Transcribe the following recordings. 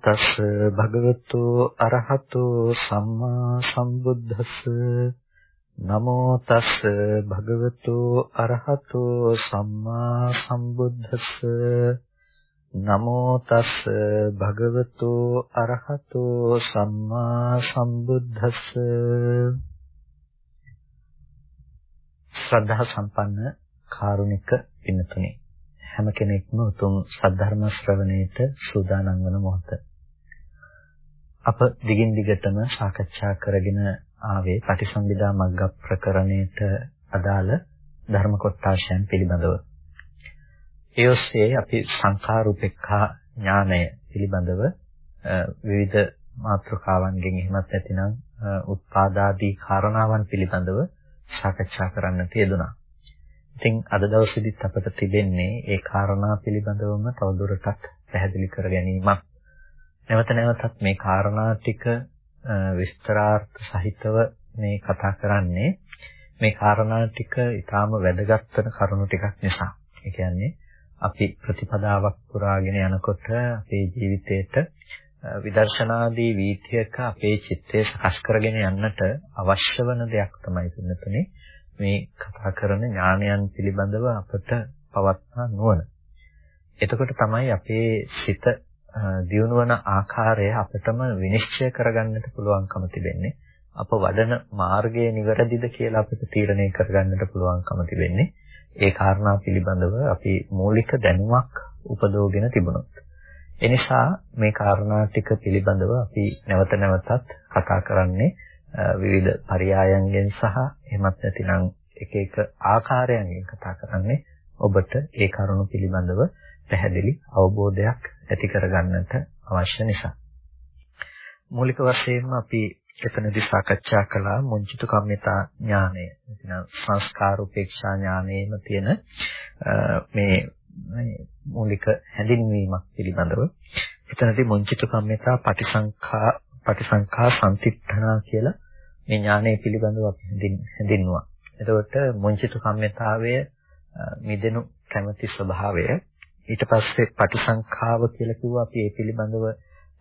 නමෝ තස් භගවතු අරහතු සම්මා සම්බුද්දස්ස. නමෝ තස් භගවතු අරහතු සම්මා සම්බුද්දස්ස. නමෝ තස් භගවතු අරහතු සම්මා සම්බුද්දස්ස. ශ්‍රද්ධා සම්පන්න කාරුණික පින්තුනේ හැම කෙනෙක්ම උතුම් සද්ධර්ම ශ්‍රවණයට සූදානම් වන මොහොත. අප දිගින් දිගටම සාකච්ඡා කරගෙන ආවේ පටිසම්භිදා මග්ග ප්‍රකරණයට අදාළ ධර්ම කොටාශයන් පිළිබඳව. ඒ ඔස්සේ අපි සංඛාරූපේක්ඛා ඥානය පිළිබඳව විවිධ මාතෘකාවන්ගෙන් එහෙමත් නැතිනම් උත්පාදාදී කාරණාවන් පිළිබඳව සාකච්ඡා කරන්නට යෙදුණා. ඉතින් අද දවසේදීත් අපට තිබෙන්නේ ඒ කාරණා පිළිබඳවම තවදුරටත් පැහැදිලි කර ගැනීමක්. නැවත නැවතත් මේ කාරණා ටික විස්තරාර්ථ සහිතව මේ කතා කරන්නේ මේ කාරණා ටික ඊටාම වැදගත් වෙන කරුණු ටිකක් නිසා. ඒ කියන්නේ අපි ප්‍රතිපදාවක් පුරාගෙන යනකොට අපේ ජීවිතේට විදර්ශනාදී වීතියක අපේ චිත්තය සකස් කරගෙන යන්නට අවශ්‍ය වන දෙයක් තමයි පින්නතුනේ මේ කතා කරන ඥානයන් පිළිබඳව අපට පවත්නා නුවණ. එතකොට තමයි අපේ සිත දියුණුවන ආකාරය අපිටම විනිශ්චය කරගන්නට පුළුවන්කම තිබෙන්නේ. අප වඩන මාර්ගය නිවැරදිද කියලා අපිට තීරණය කරගන්නට පුළුවන්කම තිබෙන්නේ. ඒ කාරණා පිළිබඳව අපි මූලික දැනුමක් උපදවගෙන තිබුණොත්. එනිසා මේ කාරණා ටික පිළිබඳව අපි නැවත නැවතත් කතා කරන්නේ විවිධ පරයයන්ගෙන් සහ එහෙමත් නැතිනම් එක එක ආකාරයන්ගෙන් කතා කරන්නේ ඔබට ඒ කරුණු පිළිබඳව පැහැදිලි අවබෝධයක් ඇති කරගන්නට අවශ්‍ය නිසා. මූලික වශයෙන්ම අපි එතනදී සාකච්ඡා කළා මුංචිත කම්මිතා ඥානය. එතන සංස්කාර උපේක්ෂා ඥානයේම තියෙන මේ මූලික හැඳින්වීමක් පිළිබඳව. එතනදී මුංචිත කම්මිතා පටිසංඛා පටිසංඛා සම්තිත්ථනා කියලා මේ ඥානය පිළිබඳව අපි හැඳින්නුවා. එතකොට මුංචිත කම්මිතාවය මිදෙනු කැමැති ස්වභාවය ඊට පස්සේ පටිසංඛාව කියලා කිව්වා. අපි ඒ පිළිබඳව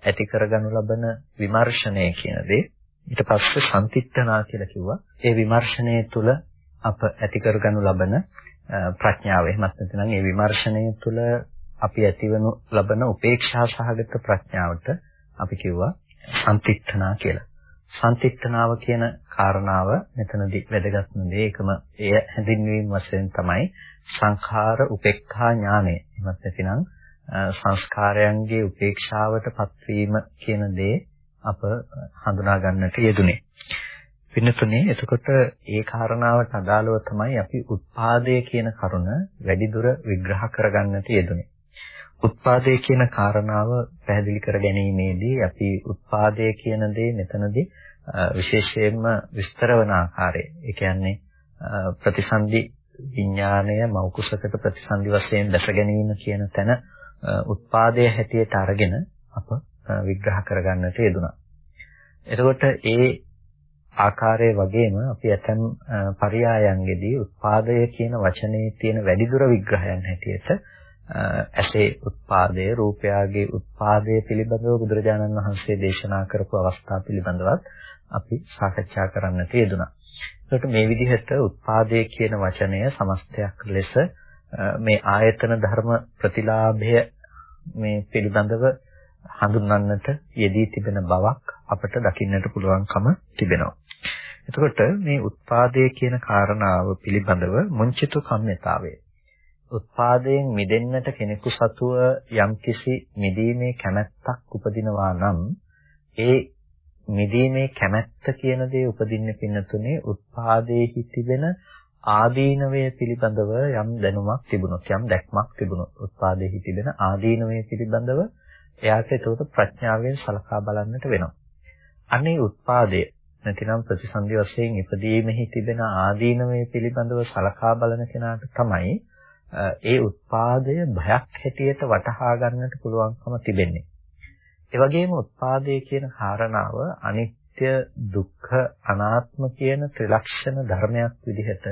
ඇති කරගනු ලබන විමර්ශනය කියන දේ. ඊට පස්සේ සම්තිත්ථනා කියලා කිව්වා. ඒ විමර්ශනය තුළ අප ඇති කරගනු ලබන ප්‍රඥාව. එහෙමත් නැත්නම් ඒ විමර්ශනය තුළ අපි ඇතිවනු ලබන උපේක්ෂා සහගත ප්‍රඥාවට අපි කිව්වා සම්තිත්ථනා කියලා. සම්තිත්ථනාව කියන කාරණාව මෙතනදී වැදගත්ම දේ. ඒකම එය හැඳින්වීම වශයෙන් තමයි සංඛාර උපේක්ඛා ඥානය. එහෙමත් නැතිනම් සංස්කාරයන්ගේ උපේක්ෂාවට පත්වීම කියන දේ අප හඳුනා ගන්නට යෙදුනේ. පින්නතුනේ එතකොට ඒ කාරණාවට අදාළව තමයි අපි උත්පාදය කියන කරුණ වැඩිදුර විග්‍රහ කරගන්නට යෙදුනේ. උත්පාදේ කියන කාරණාව පැහැදිලි කර ගැනීමේදී අපි උත්පාදේ කියන දේ මෙතනදී විශේෂයෙන්ම විස්තර වන ආකාරය. ඒ කියන්නේ ප්‍රතිසන්දි විඥාණය මෞකුසකට ප්‍රතිසන්දි වශයෙන් දැස ගැනීම කියන තැන උත්පාදයේ හැටියට අරගෙන අප විග්‍රහ කරගන්නට යෙදුණා. එතකොට ඒ ආකාරයේ වගේම අපි ඇතම් පරයයන්ගෙදී උත්පාදය කියන වචනේ තියෙන වැඩිදුර විග්‍රහයන් හැටියට ඇසේ උත්පාදය රූපයාගේ උත්පාදය පිළිබඳව බුදුරජාණන් වහන්සේ දේශනා කරපු අවස්ථා පිළිබඳවත් අපි සාකච්ඡා කරන්නට යෙදුණා. ඒකට මේ විදිහට උත්පාදය කියන වචනය සමස්තයක් ලෙස මේ ආයතන ධර්ම ප්‍රතිලාභය මේ පිළිබඳව හඳුන්වන්නට යෙදී තිබෙන බවක් අපට දකින්නට පුළුවන්කම තිබෙනවා. එතකොට මේ උත්පාදය කියන කාරණාව පිළිබඳව මුංචිතු කම්මිතාවේ උත්පාදයෙන් මිදෙන්නට කෙනෙකු සතුව යම්කිසි මිදීමේ කැමැත්තක් උපදිනවා නම් ඒ මිදීමේ කැමැත්ත කියන දේ උපදින්න පින්නතුනේ උත්පාදයේ තිබෙන ආදීනවය පිළිබඳව යම් දැනුමක් තිබුණොත් යම් දැක්මක් තිබුණොත් උත්පාදයේ තිබෙන ආදීනවය පිළිබඳව එයාට ඒකට ප්‍රඥාවෙන් සලකා බලන්නට වෙනවා. අනේ උත්පාදය නැතිනම් ප්‍රතිසන්දි වශයෙන් ඉපදීමෙහි තිබෙන ආදීනවය පිළිබඳව සලකා බලන කෙනාට තමයි ඒ උත්පාදය භයක් හැටියට වටහා ගන්නට පුළුවන්කම තිබෙන්නේ. ඒ වගේම උත්පාදය කියන කාරණාව අනිත්‍ය, දුක්ඛ, අනාත්ම කියන ත්‍රිලක්ෂණ ධර්මයක් විදිහට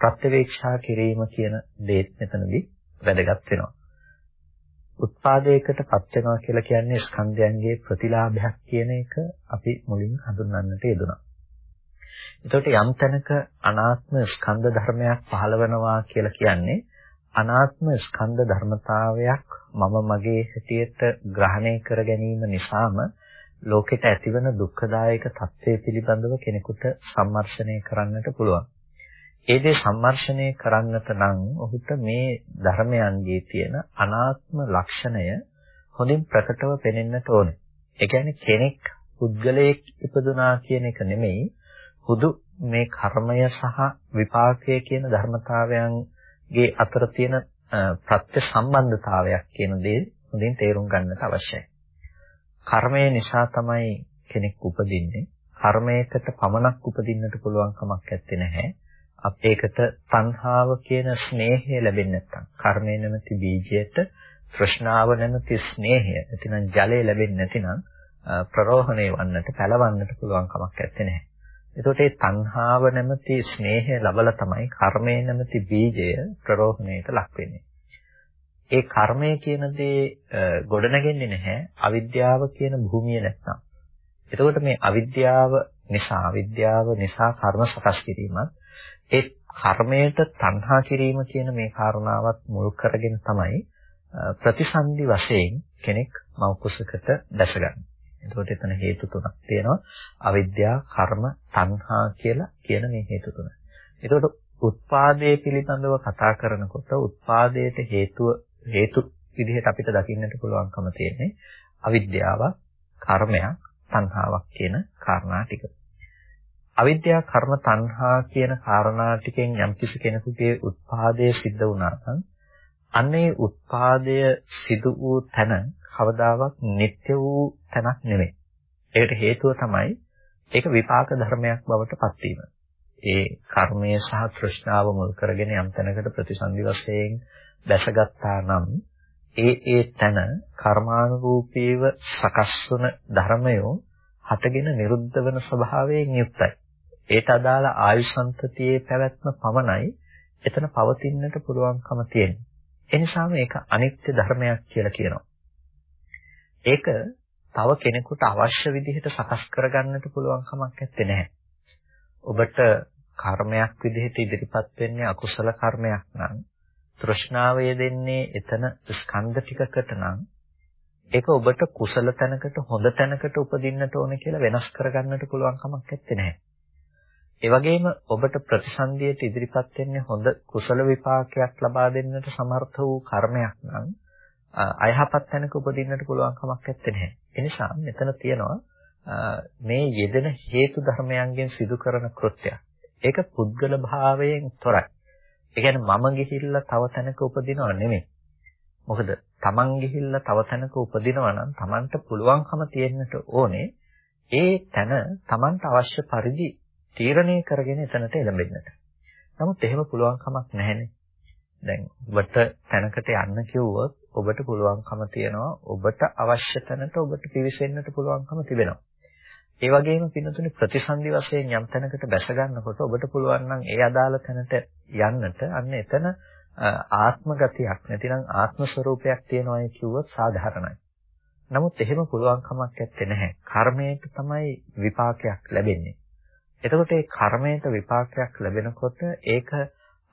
ප්‍රත්‍යවේක්ෂා කිරීම කියන දේත් මෙතනදී වැදගත් වෙනවා. උත්පාදයකට පත් වෙනවා කියලා කියන්නේ ස්කන්ධයන්ගේ ප්‍රතිලාභයක් කියන එක අපි මුලින් හඳුන්වන්නට යෙදුණා. එතකොට යම් තැනක අනාත්ම ස්කන්ධ ධර්මයක් පහළ වෙනවා කියලා කියන්නේ අනාත්ම ස්කන්ධ ධර්මතාවයක් මම මගේ හැටියට ග්‍රහණය කර ගැනීම නිසාම ලෝකෙට ඇතිවන දුක්ඛදායක தත්ත්වය පිළිබඳව කෙනෙකුට සම්මර්ෂණය කරන්නට පුළුවන්. ඒ දේ සම්මර්ෂණය කරන්නට නම් ඔහුට මේ ධර්මයන්ගේ තියෙන අනාත්ම ලක්ෂණය හොඳින් ප්‍රකටව පෙනෙන්නට ඕනේ. ඒ කියන්නේ කෙනෙක් පුද්ගලයෙක් ඉපදුනා කියන එක නෙමෙයි හුදු මේ කර්මය සහ විපාකය කියන ධර්මතාවයන්ගේ අතර තියෙන ප්‍රත්‍ය සම්බන්ධතාවයක් කියන දේ හොඳින් තේරුම් ගන්නට අවශ්‍යයි. කර්මය නිසා තමයි කෙනෙක් උපදින්නේ. කර්මයකට පමණක් උපදින්නට පුළුවන් කමක් නැත්තේ නැහැ. අපේකට තණ්හාව කියන ස්නේහය ලැබෙන්නේ නැත්නම් කර්මය නැමැති බීජයට තෘෂ්ණාව නැමැති ස්නේහය නැතිනම් ජලය ලැබෙන්නේ නැතිනම් ප්‍රරෝහණය වන්නට පැලවන්නට පුළුවන් කමක් නැත්තේ නැහැ. එතකොට මේ තණ්හාව නැමැති ස්නේහය ලබලා තමයි කර්මය නැමැති බීජය ප්‍රරෝහණයට ලක් වෙන්නේ. ඒ කර්මය කියන දේ ගොඩනගෙන්නේ නැහැ අවිද්‍යාව කියන භූමිය නැත්නම්. එතකොට මේ අවිද්‍යාව නිසා අවිද්‍යාව නිසා කර්ම සකස් කිරීමත් ඒ කර්මයට තණ්හා කිරීම කියන මේ කාරණාවත් මුල් කරගෙන තමයි ප්‍රතිසන්දි වශයෙන් කෙනෙක් මව් කුසකට දැසගන්නේ. එතකොට එතන හේතු තුනක් තියෙනවා. අවිද්‍යාව, කර්ම, තණ්හා කියලා කියන මේ හේතු තුන. එතකොට උත්පාදයේ පිළිබඳව කතා කරනකොට උත්පාදයට හේතුව හේතු විදිහට අපිට දකින්නට පුළුවන්කම තියෙන්නේ අවිද්‍යාව, කර්මයක්, තණ්හාවක් කියන කාරණා ටික. අවිද්‍යාව, කර්ම, තණ්හා කියන කාරණා ටිකෙන් යම්කිසි කෙනෙකුගේ උත්පාදය සිද්ධ වුණා නම් අන්නේ උත්පාදය සිදු වූ තැන කවදාවත් නিত্য වූ තැනක් නෙමෙයි. ඒකට හේතුව තමයි ඒක විපාක ධර්මයක් බවට පත්වීම. ඒ කර්මය සහ තෘෂ්ණාව මුල් කරගෙන යම් තැනකට ප්‍රතිසන්දි වශයෙන් දැසගත්තා නම් ඒ ඒ තැන කර්මානුරූපීව සකස් වන ධර්මයෝ හටගෙන නිරුද්ධ වෙන ස්වභාවයෙන් යුක්තයි. ඒට අදාළ ආයුසන්තතියේ පැවැත්ම පමණයි එතන පවතින්නට පුළුවන්කම තියෙන්නේ. එනිසාම ඒක අනිත්‍ය ධර්මයක් කියලා කියනවා. ඒක තව කෙනෙකුට අවශ්‍ය විදිහට සකස් කරගන්නට පුළුවන් කමක් නැත්තේ. ඔබට කර්මයක් විදිහට ඉදිරිපත් වෙන්නේ අකුසල කර්මයක් නම් තෘෂ්ණාව යෙදෙන්නේ එතන ස්කන්ධ ටිකකට නම් ඒක ඔබට කුසල තැනකට හොඳ තැනකට උපදින්නට ඕන කියලා වෙනස් කරගන්නට පුළුවන් කමක් නැත්තේ. ඒ වගේම ඔබට ප්‍රතිසන්දියට ඉදිරිපත් වෙන්නේ හොඳ කුසල විපාකයක් ලබා දෙන්නට සමර්ථ වූ කර්මයක් නම් අයහපත් තැනක උපදින්නට පුළුවන් කමක් නැත්තේ. ඒ නිසා මෙතන තියෙනවා මේ යෙදෙන හේතු ධර්මයන්ගෙන් සිදු කරන කෘත්‍යයක්. ඒක පුද්ගල භාවයෙන් තොරයි. ඒ කියන්නේ මම ගිහිල්ලා තව තැනක උපදිනව නෙමෙයි. මොකද තමන් ගිහිල්ලා තව තැනක උපදිනවා නම් තමන්ට පුළුවන්කම තියෙන්නට ඕනේ ඒ තැන තමන්ට අවශ්‍ය පරිදි තීරණය කරගෙන එතනට එළඹෙන්නට. නමුත් එහෙම පුළුවන් කමක් නැහැනේ. දැන් ඔබට තැනකට යන්න කිව්වොත් ඔබට පුළුවන්කම තියෙනවා ඔබට අවශ්‍ය තැනට ඔබට පිවිසෙන්නට පුළුවන්කම තිබෙනවා. ඒ වගේම පින්නතුනි ප්‍රතිසන්දි වශයෙන් යම් තැනකට බැස ගන්නකොට ඔබට පුළුවන් නම් ඒ අදාළ තැනට යන්නට අන්න එතන ආත්ම ගතියක් නැතිනම් ආත්ම ස්වરૂපයක් තියෙනවායි කිව්වොත් සාධාරණයි. නමුත් එහෙම පුළුවන් කමක් නැත්තේ නැහැ. කර්මයට තමයි විපාකයක් ලැබෙන්නේ. එතකොට ඒ කර්මයට විපාකයක් ලැබෙනකොට ඒක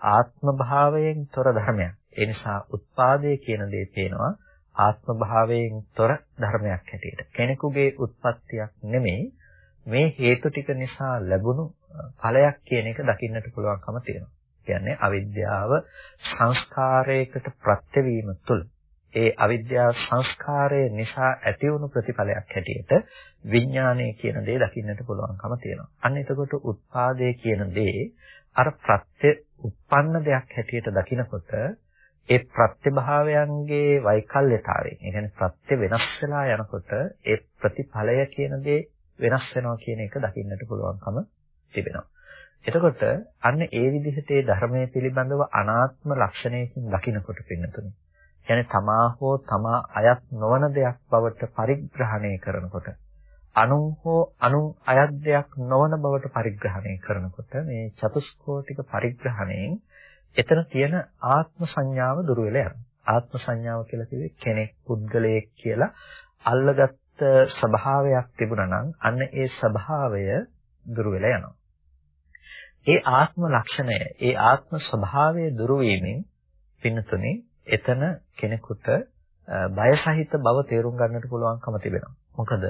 ආත්ම භාවයෙන් තොර ධර්මයක්. ඒ නිසා උත්පාදයේ කියන දේ පේනවා ආත්ම භාවයෙන් තොර ධර්මයක් හැටියට. කෙනෙකුගේ උත්පත්තියක් නෙමෙයි මේ හේතු ටික නිසා ලැබුණු ඵලයක් කියන එක දකින්නට පුළුවන්කම තියෙනවා. කියන්නේ අවිද්‍යාව සංස්කාරයකට ප්‍රත්‍යවීම තුළ ඒ අවිද්‍යාව සංස්කාරය නිසා ඇති වුණු ප්‍රතිඵලයක් හැටියට විඥානය කියන දේ දකින්නට පුළුවන්කම තියෙනවා. අන්න එතකොට උත්පාදේ කියන දේ අර ප්‍රත්‍ය උප්පන්න දෙයක් හැටියට දකිනකොට ඒ ප්‍රත්‍යභාවයන්ගේ වෛකල්‍යතාවයෙන් ඒ කියන්නේ ප්‍රත්‍ය වෙනස් වෙලා යනකොට ඒ ප්‍රතිඵලය කියන දේ වෙනස් වෙනවා කියන එක දකින්නට පුළුවන්කම තිබෙනවා. එතකොට අන්න ඒ විදිහට ඒ ධර්මයේ පිළිබඳව අනාත්ම ලක්ෂණයකින් දකිනකොට පින්නතුනේ. කියන්නේ තමා හෝ තමා අයත් නොවන දෙයක් බවට පරිග්‍රහණය කරනකොට අනුන් හෝ අනුන් අයත් දෙයක් නොවන බවට පරිග්‍රහණය කරනකොට මේ චතුස්කෝටික පරිග්‍රහණයෙන් එතන තියෙන ආත්ම සංඥාව දුර වෙලා යනවා. ආත්ම සංඥාව කියලා කිව්වේ කෙනෙක් පුද්ගලයෙක් කියලා අල්ලගත්ත ස්වභාවයක් තිබුණා නම් අන්න ඒ ස්වභාවය දුර වෙලා යනවා. ඒ ආත්ම ලක්ෂණය, ඒ ආත්ම ස්වභාවය දුරු වීමෙන් පින්නතුනේ එතන කෙනෙකුට බය සහිත බව තේරුම් ගන්නට පුළුවන්කම තිබෙනවා. මොකද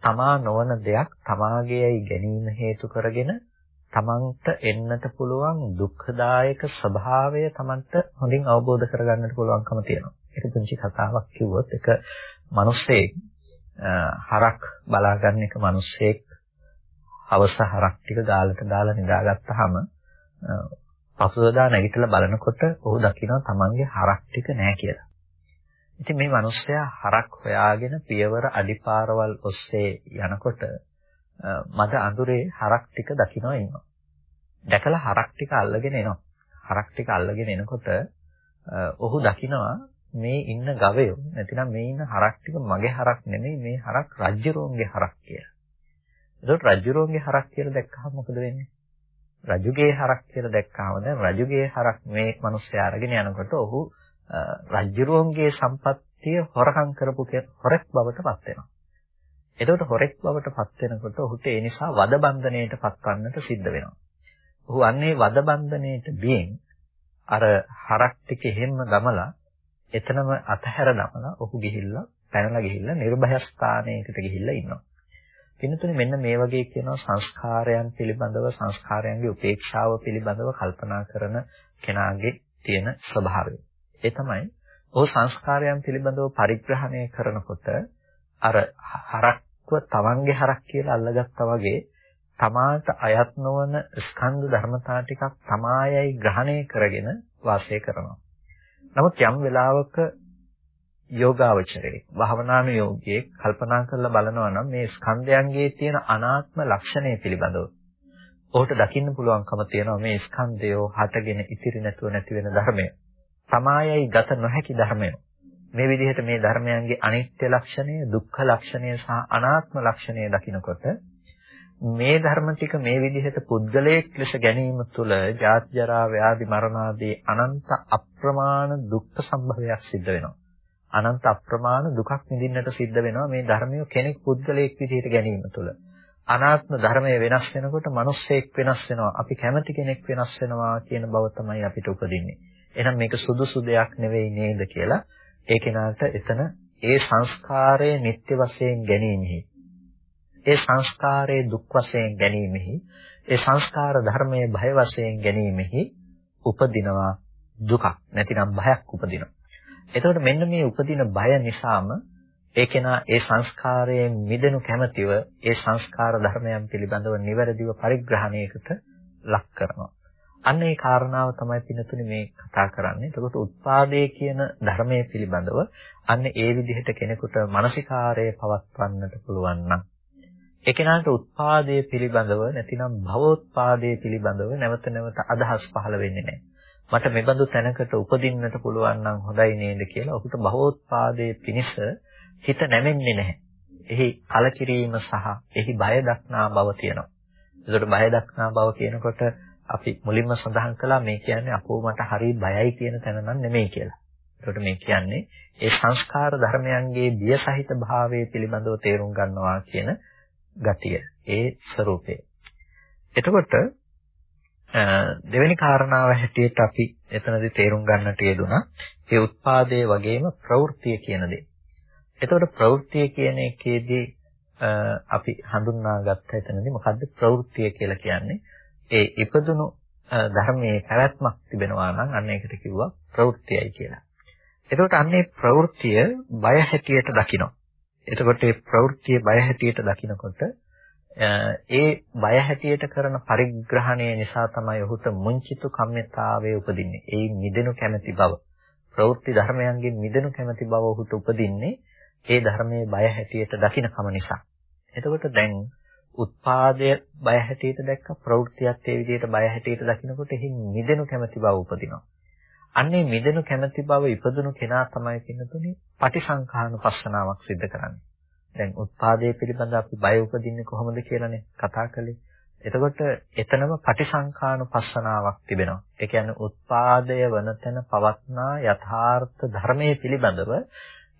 තමා නොවන දෙයක් තමාගේයි ගැනීම හේතු කරගෙන තමන්ට එන්නට පුළුවන් දුක්ඛදායක ස්වභාවය තමන්ට හොඳින් අවබෝධ කරගන්නට පුළුවන්කම තියෙනවා. ඒක පුංචි කතාවක් කිව්වොත් එක මිනිස්සෙක් හරක් බලාගන්න එක මිනිස්සෙක් හවස හරක් ටික ගාලට දාලා නිදාගත්තාම පසුදා නැගිටලා බලනකොට ඔහු දකිනවා තමන්ගේ හරක් ටික නැහැ කියලා. ඉතින් මේ මිනිස්සයා හරක් හොයාගෙන පියවර අඩිපාරවල් ඔස්සේ යනකොට මද අඳුරේ හරක් ටික දකින්න ඉන්නවා. දැකලා හරක් ටික අල්ලගෙන එනවා. හරක් ටික අල්ලගෙන එනකොට ඔහු දකිනවා මේ ඉන්න ගවයෝ නැතිනම් මේ ඉන්න හරක් ටික මගේ හරක් නෙමෙයි මේ හරක් රජ්ජුරුවන්ගේ හරක් කියලා. ඒකට රජ්ජුරුවන්ගේ හරක් කියලා දැක්කහම මොකද වෙන්නේ? රජුගේ හරක් කියලා දැක්කහම දැන් රජුගේ හරක් මේ මිනිස්සයා අරගෙන යනකොට ඔහු රජ්ජුරුවන්ගේ සම්පත්තිය හොරකම් කරපු හොරෙක් බවට පත් වෙනවා. එතකොට හොරෙක් බවට පත් වෙනකොට ඔහුට ඒ නිසා වද බන්ධණයට පත්වන්නට සිද්ධ වෙනවා. ඔහු අන්නේ වද බන්ධණයට බියෙන් අර හරක් ටික එහෙම්ම ගමලා එතනම අතහැර දමලා ඔහු ගිහිල්ලා පැනලා ගිහිල්ලා නිර්භය ස්ථානයකට ගිහිල්ලා ඉන්නවා. පින්තුනේ මෙන්න මේ වගේ කියනවා සංස්කාරයන් පිළිබඳව සංස්කාරයන්ගේ උපේක්ෂාව පිළිබඳව කල්පනා කරන කෙනාගේ තියෙන ස්වභාවය. ඒ තමයි ඔහු සංස්කාරයන් පිළිබඳව පරිග්‍රහණය කරනකොට අර හරක් එක්ව තමන්ගේ හරක් කියලා අල්ලගත්තා වගේ තමාට අයත් නොවන ස්කන්ධ ධර්මතා ටිකක් තමායයි ග්‍රහණය කරගෙන වාසය කරනවා. නමුත් යම් වෙලාවක යෝගාවචරයේ භවනානු යෝගයේ කල්පනා කරලා බලනවා නම් මේ ස්කන්ධයන්ගේ තියෙන අනාත්ම ලක්ෂණය පිළිබඳව ඔහුට දකින්න පුළුවන්කම තියෙනවා මේ ස්කන්ධය හටගෙන ඉතිරි නැතුව නැති වෙන ධර්මය. තමායයි ගත නොහැකි ධර්මය. මේ විදිහට මේ ධර්මයන්ගේ අනිත්‍ය ලක්ෂණය, දුක්ඛ ලක්ෂණය සහ අනාත්ම ලක්ෂණය දකිනකොට මේ ධර්ම ටික මේ විදිහට පුද්ගලයෙක් ලෙස ගැනීම තුළ ජාති ජරා ව්‍යාධි මරණ ආදී අනන්ත අප්‍රමාණ දුක්ඛ සම්භවයක් සිද්ධ වෙනවා. අනන්ත අප්‍රමාණ දුකක් විඳින්නට සිද්ධ වෙනවා මේ ධර්මය කෙනෙක් පුද්ගලයෙක් විදිහට ගැනීම තුළ. අනාත්ම ධර්මය වෙනස් වෙනකොට මිනිස්සෙක් වෙනස් වෙනවා. අපි කැමති කෙනෙක් වෙනස් වෙනවා කියන බව තමයි අපිට උපදින්නේ. එහෙනම් මේක සුදුසු දෙයක් නෙවෙයි නේද කියලා ඒ කෙනාට එතන ඒ සංස්කාරය නිත්‍ය වශයෙන් ගැනීමෙහි ඒ සංස්කාරයේ දුක් වශයෙන් ගැනීමෙහි ඒ සංස්කාර ධර්මයේ භය වශයෙන් ගැනීමෙහි උපදිනවා දුකක් නැතිනම් භයක් උපදිනවා. එතකොට මෙන්න මේ උපදින බය නිසාම ඒ කෙනා ඒ සංස්කාරයෙන් මිදෙනු කැමැතිව ඒ සංස්කාර ධර්මයන් පිළිබඳව නිවැරදිව පරිග්‍රහණයකට ලක් කරනවා. අන්න ඒ කාරණාව තමයි පින්නතුනේ මේ කතා කරන්නේ. එතකොට උත්පාදේ කියන ධර්මයේ පිළිබඳව අන්න ඒ විදිහට කෙනෙකුට මානසිකාරය පවත්වන්නට පුළුවන් නම් ඒ කෙනාට උත්පාදයේ පිළිබඳව නැතිනම් භවෝත්පාදයේ පිළිබඳව නැවත නැවත අදහස් පහළ වෙන්නේ නැහැ. මට මෙබඳු තැනකට උපදින්නට පුළුවන් නම් හොඳයි නේද කියලා ඔහුට භවෝත්පාදයේ පිනිස හිත නැමෙන්නේ නැහැ. එහි කලකිරීම සහ එහි බය දක්නා බව තියෙනවා. ඒකට බය දක්නා බව කියනකොට අපි මුලින්ම සඳහන් කළා මේ කියන්නේ අපෝ මට හරි බයයි කියන තැන නම් නෙමෙයි කියලා. ඒකට මේ කියන්නේ ඒ සංස්කාර ධර්මයන්ගේ බිය සහිත භාවයේ පිළිබඳව තේරුම් ගන්නවා කියන ගතිය, ඒ ස්වરૂපය. එතකොට දෙවෙනි කාරණාව හැටියට අපි එතනදී තේරුම් ගන්නට යෙදුනා ඒ උත්පාදයේ වගේම ප්‍රවෘත්තිය කියන දේ. එතකොට ප්‍රවෘත්තිය කියන එකේදී අපි හඳුන්වාගත්ත එතනදී මොකද්ද ප්‍රවෘත්තිය කියලා කියන්නේ? ඒ ඉපදුණු ධර්මයේ පැවැත්මක් තිබෙනවා නම් අන්න ඒකට කිව්වා ප්‍රවෘත්තියයි කියලා. එතකොට අන්නේ ප්‍රවෘත්තිය බය හැටියට දකිනවා. එතකොට මේ ප්‍රවෘත්තිය බය හැටියට දකිනකොට ඒ බය හැටියට කරන පරිග්‍රහණය නිසා තමයි ඔහුට මුංචිතු කම්මිතාවයේ උපදින්නේ. ඒ මිදෙනු කැමැති බව. ප්‍රවෘත්ති ධර්මයන්ගෙන් මිදෙනු කැමැති බව ඔහුට උපදින්නේ ඒ ධර්මයේ බය හැටියට දකිනකම නිසා. එතකොට දැන් උත්පාදය බය හැටියට දැක්ක ප්‍රවෘත්තියත් ඒ විදිහට බය හැටියට දකිනකොට එහි මිදෙනු කැමැති බව උපදිනවා. අන්නේ මිදෙනු කැමැති බව ඉපදුණු කෙනා තමයි කියනතුනේ පටිසංඛානුපස්සනාවක් සිද්ධ කරන්නේ. දැන් උත්පාදයේ පිළිබඳ අපි බය උපදින්නේ කොහොමද කියලානේ කතා කළේ. එතකොට එතනම පටිසංඛානුපස්සනාවක් තිබෙනවා. ඒ කියන්නේ උත්පාදය වන තැන පවත්නා යථාර්ථ ධර්මයේ පිළිබඳව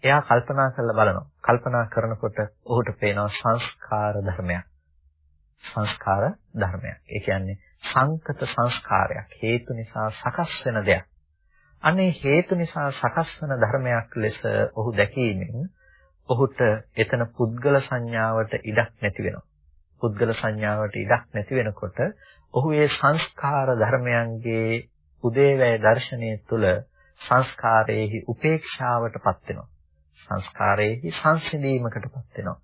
එයා කල්පනා කරලා බලනවා. කල්පනා කරනකොට ඔහුට පේනවා සංස්කාර ධර්මයක්. සංස්කාර ධර්මයක්. ඒ කියන්නේ සංකත සංස්කාරයක්. හේතු නිසා සකස් වෙන දෙයක්. අනේ හේතු නිසා සකස් වෙන ධර්මයක් ලෙස ඔහු දැකීමෙන් ඔහුට එතන පුද්ගල සංඥාවට ඉඩක් නැති වෙනවා. පුද්ගල සංඥාවට ඉඩක් නැති වෙනකොට ඔහු ඒ සංස්කාර ධර්මයන්ගේ උදේවැය දර්ශනය තුළ සංස්කාරයේහි උපේක්ෂාවටපත් වෙනවා. සංස්කාරයේහි සංසිඳීමකටපත් වෙනවා.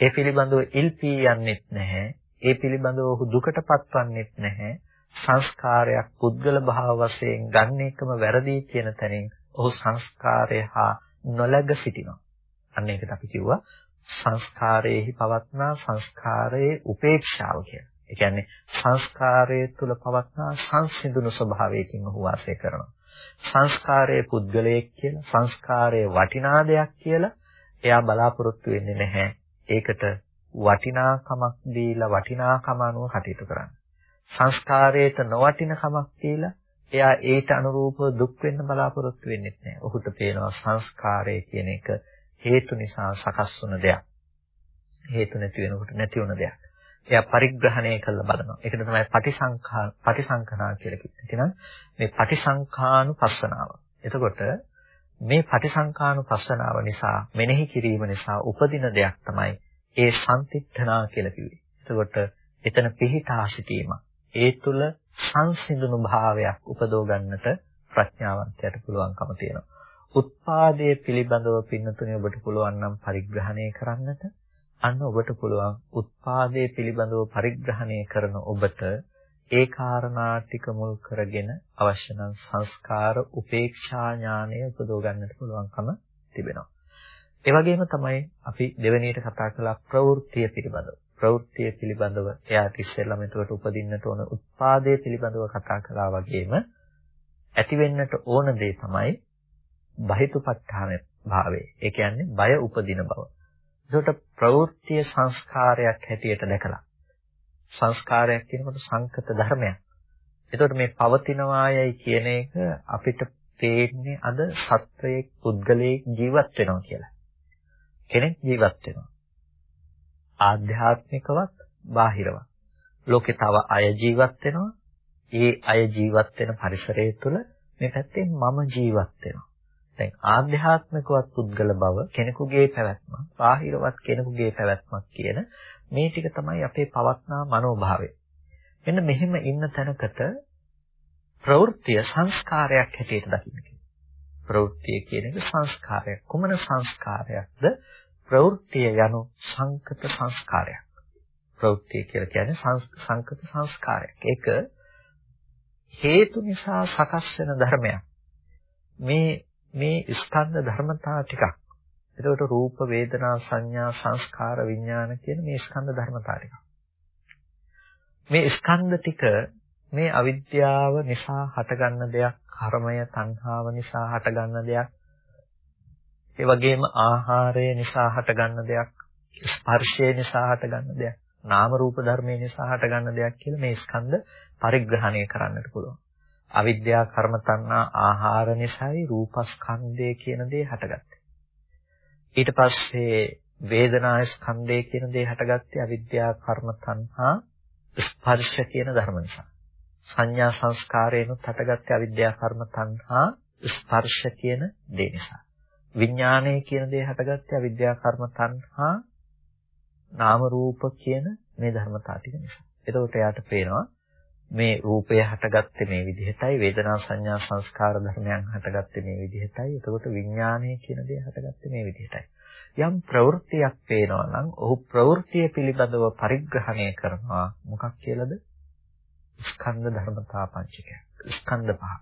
ඒ පිළිබඳව ඉල්පී යන්නෙත් නැහැ. ඒ පිළිබඳව ඔහු දුකටපත් වන්නෙත් නැහැ. සංස්කාරයක් පුද්ගල භාව වශයෙන් ගන්න එකම වැරදි කියන තැනින් ඔහු සංස්කාරය හා නොලැග සිටිනවා. අන්න ඒකට අපි කිව්වා සංස්කාරයේහි පවත්නා සංස්කාරයේ උපේක්ෂාව කියලා. ඒ කියන්නේ සංස්කාරයේ තුල පවත්නා සංසිඳුණු ස්වභාවයකින් ඔහු වාසය කරනවා. සංස්කාරයේ පුද්ගලයෙක් කියලා සංස්කාරයේ වටිනා දෙයක් කියලා එයා බලාපොරොත්තු වෙන්නේ නැහැ. ඒකට වටිනාකමක් දීලා වටිනාකම අනුව කටයුතු කරන්න. සංස්කාරයට නොවටින කමක් දීලා එයා ඒට අනුරූපව දුක් වෙන්න බලාපොරොත්තු වෙන්නේ නැහැ. ඔහුට පේනවා සංස්කාරය කියන එක හේතු නිසා සකස් වුණ දෙයක්. හේතු නැති වෙනකොට නැති වුණ දෙයක්. එයා පරිග්‍රහණය කරලා බලනවා. ඒකට තමයි පටිසංඛා පටිසංකනා කියලා කියන්නේ. එහෙනම් මේ පටිසංඛානුපස්සනාව. එතකොට මේ පටිසංඛානුපස්සනාව නිසා මෙනෙහි කිරීම නිසා උපදින දෙයක් තමයි ඒ සම්තිත්ථනා කියලා කිව්වේ. එතකොට එතන පිහිටා සිටීම. ඒ තුල සංසිඳුණු භාවයක් උපදව ගන්නට ප්‍රඥාවන්තයට පුළුවන්කම තියෙනවා. උත්පාදයේ පිළිබඳව පින්නතුනේ ඔබට පුළුවන් නම් පරිග්‍රහණය කරන්නට අන්න ඔබට පුළුවන් උත්පාදයේ පිළිබඳව පරිග්‍රහණය කරන ඔබට ඒ කාරණා ටික මුල් කරගෙන අවශ්‍ය නම් සංස්කාර උපේක්ෂා ඥානය උපදව ගන්නට පුළුවන්කම තිබෙනවා. ඒ වගේම තමයි අපි දෙවෙනියට කතා කළා ප්‍රවෘත්තිය පිළිබඳව. ප්‍රවෘත්තිය පිළිබඳව එයාට ඉස්සෙල්ලාම එතකොට උපදින්නට ඕන උත්පාදයේ පිළිබඳව කතා කළා වගේම ඇති වෙන්නට ඕන දේ තමයි බහිතුපත්ඨාන භාවය. ඒ කියන්නේ බය උපදින බව. ඒකට ප්‍රවෘත්ති සංස්කාරයක් හැටියට දැකලා සංස්කාරයක් කියනකොට සංකත ධර්මයක්. එතකොට මේ පවතිනවායයි කියන එක අපිට පේන්නේ අද සත්වයේ පුද්ගලයේ ජීවත් වෙනවා කියලා. කෙනෙක් ජීවත් වෙනවා. ආධ්‍යාත්මිකවත් බාහිරවත්. ලෝකේ තව අය ජීවත් වෙනවා. ඒ අය ජීවත් වෙන පරිසරය තුළ මේ පැත්තෙන් මම ජීවත් වෙනවා. දැන් ආධ්‍යාත්මිකවත් පුද්ගල බව කෙනෙකුගේ පැවැත්ම, බාහිරවත් කෙනෙකුගේ පැවැත්මක් කියන මේ ටික තමයි අපේ පවත්නා මනෝභාවය. මෙන්න මෙහෙම ඉන්න තැනකට ප්‍රවෘත්තිය සංස්කාරයක් හැටියට දකින්න ප්‍රවෘත්තිය කියන එක සංස්කාරයක්. කුමන සංස්කාරයක්ද? ප්‍රවෘත්තිය යනු සංකත සංස්කාරයක්. ප්‍රවෘත්තිය කියලා කියන්නේ සංකත සංස්කාරයක්. ඒක හේතු නිසා සකස් වෙන ධර්මයක්. මේ මේ ස්කන්ධ ධර්මතා ටිකක්. එතකොට රූප, වේදනා, සංඥා, සංස්කාර, විඥාන කියන මේ ස්කන්ධ ධර්මතා ටික. මේ ස්කන්ධ ටික මේ අවිද්‍යාව නිසා හටගන්න දෙයක්, කර්මය, තණ්හාව නිසා හටගන්න දෙයක්. ඒ වගේම ආහාරය නිසා හටගන්න දෙයක්, ස්පර්ශය නිසා හටගන්න දෙයක්, නාම රූප ධර්මය නිසා හටගන්න දෙයක් කියලා මේ ස්කන්ධ පරිග්‍රහණය කරන්නට පුළුවන්. අවිද්‍යා කර්ම තණ්හා ආහාර නිසායි රූපස්කන්ධය කියන දේ හටගත්තේ. ඊට පස්සේ වේදනා ස්කන්ධය කියන දේ හටගත්තේ අවිද්‍යා කර්ම තණ්හා ස්පර්ශ කියන ධර්ම නිසා. සංඥා සංස්කාරේනොත් හටගත්තේ අවිද්‍යා කර්ම තණ්හා ස්පර්ශ කියන දේ නිසා. විඥානය කියන දේ හටගත්තේ අවිද්‍යා කර්ම තණ්හා නාම රූප කියන මේ ධර්මතා ටික නිසා. එතකොට එයාට පේනවා මේ රූපය හටගත්තේ මේ විදිහටයි වේදනා සංඥා සංස්කාර ධර්මයන් හටගත්තේ මේ විදිහටයි එතකොට විඥානය කියන දේ හටගත්තේ මේ විදිහටයි යම් ප්‍රවෘත්තියක් පේනවා නම් ඔහු ප්‍රවෘත්තිය පිළිබඳව පරිග්‍රහණය කරනවා මොකක් කියලාද ස්කන්ධ ධර්මතා පංචකය ස්කන්ධ පහ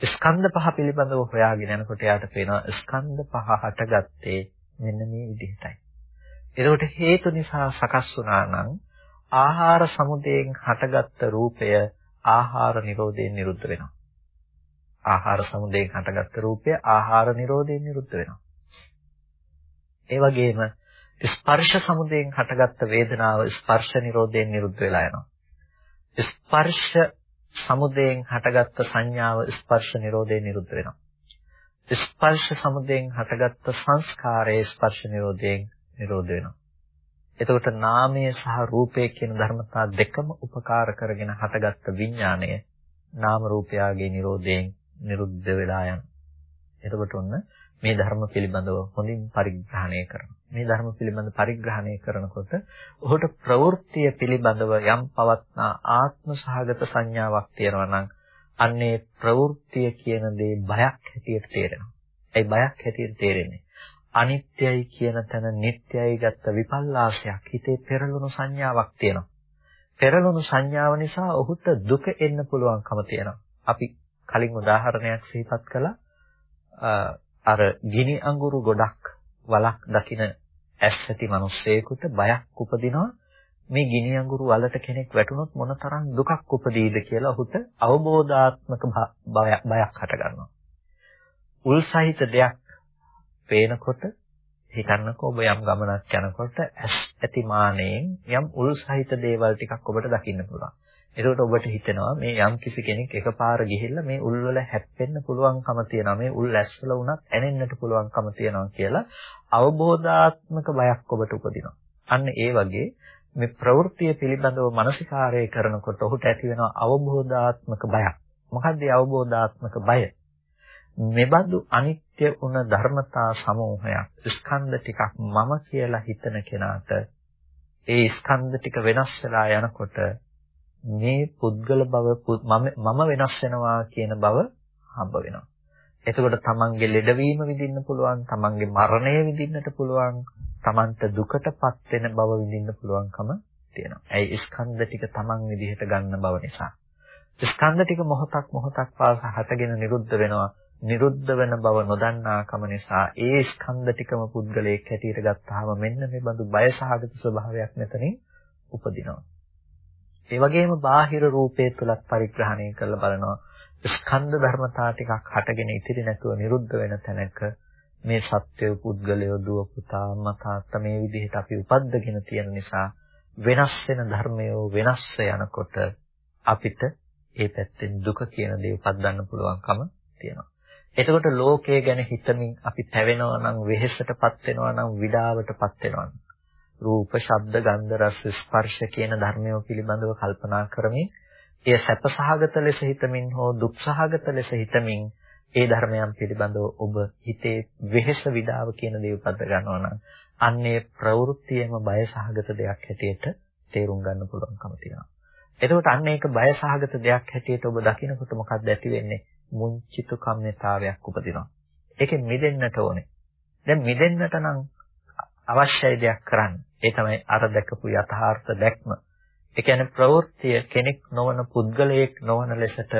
ස්කන්ධ පහ පිළිබඳව හොයාගෙන යනකොට යාට පේනවා ස්කන්ධ පහ හටගත්තේ මෙන්න මේ විදිහටයි එතකොට හේතු නිසා සකස් වුණා නම් ආහාර සමුදයෙන් හටගත්ත රූපය ආහාර නිරෝධයෙන් නිරුද්ධ වෙනවා. ආහාර සමුදයෙන් හටගත්ත රූපය ආහාර නිරෝධයෙන් නිරුද්ධ වෙනවා. ඒ වගේම ස්පර්ශ සමුදයෙන් හටගත්ත වේදනාව ස්පර්ශ නිරෝධයෙන් නිරුද්ධ වෙලා යනවා. ස්පර්ශ සමුදයෙන් හටගත්ත සංඥාව ස්පර්ශ නිරෝධේ නිරුද්ධ වෙනවා. ස්පර්ශ සමුදයෙන් හටගත්ත සංස්කාරයේ ස්පර්ශ නිරෝධයෙන් නිරෝධ වෙනවා. එතකොට නාමය සහ රූපය කියන ධර්මතා දෙකම උපකාර කරගෙන හටගත්ත විඥාණය නාම රූපයාගේ නිරෝධයෙන් නිරුද්ධ වෙලා යනවා. එතකොට ඔන්න මේ ධර්ම පිළිබඳව හොඳින් පරිග්‍රහණය කරනවා. මේ ධර්ම පිළිබඳ පරිග්‍රහණය කරනකොට ඔහුට ප්‍රවෘත්තිය පිළිබඳව යම් පවත්නා ආත්ම සහගත සංඥාවක් තියෙනවා නම් අන්නේ ප්‍රවෘත්තිය කියන දේ බයක් හැටියට තේරෙනවා. ඒ බයක් හැටියට තේරෙන්නේ අනිත්‍යයි කියන තැන නිට්ටයයි ගත්ත විපල්ලාශයක් හිතේ පෙරළුණු සංඥාවක් තියෙනවා. පෙරළුණු සංඥාව නිසා ඔහුට දුක එන්න පුළුවන්කම තියෙනවා. අපි කලින් උදාහරණයක් සිහිපත් කළා. අර ගිනි අඟුරු ගොඩක් වලක් දකින ඇස් ඇති මිනිස්සෙකුට බයක් උපදිනවා මේ ගිනි අඟුරු වලට කෙනෙක් වැටුනොත් මොනතරම් දුකක් උපදීද කියලා ඔහුට අවබෝධාත්මක බයක් හට ගන්නවා. උල් සහිත දෙයක් පේනකොට හිතන්නකෝ ඔබ යම් ගමනක් යනකොට ඇස් ඇති මානෙන් යම් උල් සහිත දේවල් ටිකක් ඔබට දකින්න පුළුවන්. එතකොට ඔබට හිතෙනවා මේ යම් කිසි කෙනෙක් එකපාර ගිහිල්ලා මේ උල් වල හැප්පෙන්න පුළුවන්කම තියෙනවා මේ උල් ඇස්වල වුණත් ඇනෙන්නට පුළුවන්කම තියෙනවා කියලා අවබෝධාත්මක බයක් ඔබට උපදිනවා. අන්න ඒ වගේ මේ ප්‍රවෘත්තිය පිළිබඳව මානසිකාරය කරනකොට ඔහුට ඇති වෙන අවබෝධාත්මක බයක්. මොකක්ද අවබෝධාත්මක බය? මෙබඳු අනිත්‍ය වුණ ධර්මතා සමූහයක් ස්කන්ධ ටිකක් මම කියලා හිතන කෙනාට ඒ ස්කන්ධ ටික වෙනස් වෙලා යනකොට මේ පුද්ගල බව මම වෙනස් වෙනවා කියන බව හම්බ වෙනවා. එතකොට තමන්ගේ ලෙඩවීම විඳින්න පුළුවන්, තමන්ගේ මරණය විඳින්නට පුළුවන්, තමන්ට දුකටපත් වෙන බව විඳින්න පුළුවන්කම තියෙනවා. ඇයි ස්කන්ධ ටික තමන් විදිහට ගන්න බව නිසා. ස්කන්ධ ටික මොහොතක් මොහොතක් පාසා හටගෙන නිරුද්ධ වෙනවා. නිරුද්ධ වෙන බව නොදන්නාකම නිසා ඒ ස්කන්ධ ටිකම පුද්ගලයෙක් හැටියට ගත්තාම මෙන්න මේ බඳු බයසහගත ස්වභාවයක් මෙතනින් උපදිනවා. ඒ වගේම බාහිර රූපේ තුලත් පරිග්‍රහණය කරලා බලනවා ස්කන්ධ ධර්මතා ටිකක් හටගෙන ඉතිරි නැතුව නිරුද්ධ වෙන තැනක මේ සත්‍ය පුද්ගලය දුව පුතා අම්මා තාත්තා මේ විදිහට අපි උපද්දගෙන තියෙන නිසා වෙනස් වෙන ධර්මයෝ වෙනස් යනකොට අපිට ඒ පැත්තෙන් දුක කියන දේ උපද්දන්න පුළුවන්කම තියෙනවා. එතකොට ලෝකය ගැන හිතමින් අපි තැවෙනවා නම් වෙහෙසටපත් වෙනවා නම් විඩාවටපත් වෙනවා නම් රූප, ශබ්ද, ගන්ධ, රස, ස්පර්ශ කියන ධර්මයෝ පිළිබඳව කල්පනා කරමින් එය සැපසහගත ලෙස හිතමින් හෝ දුක්සහගත ලෙස හිතමින් ඒ ධර්මයන් පිළිබඳව ඔබ හිතේ වෙහෙස විඩාව කියන දේ උපද ගන්නවා නම් අන්නේ ප්‍රවෘත්තියම බයසහගත දෙයක් හැටියට තේරුම් ගන්න පුළුවන්කම තියෙනවා. එතකොට අන්න ඒක බයසහගත දෙයක් හැටියට ඔබ දකිනකොට මොකක්ද ඇති වෙන්නේ? මුංචිතු කම්මිතාවයක් උපදිනවා. ඒකෙන් මිදෙන්නට ඕනේ. දැන් මිදෙන්නට නම් අවශ්‍යයි දෙයක් කරන්න. ඒ තමයි අර දැකපු යථාර්ථ දැක්ම. ඒ කියන්නේ ප්‍රවෘත්තිය කෙනෙක් නොවන පුද්ගලයෙක් නොවන ලෙසට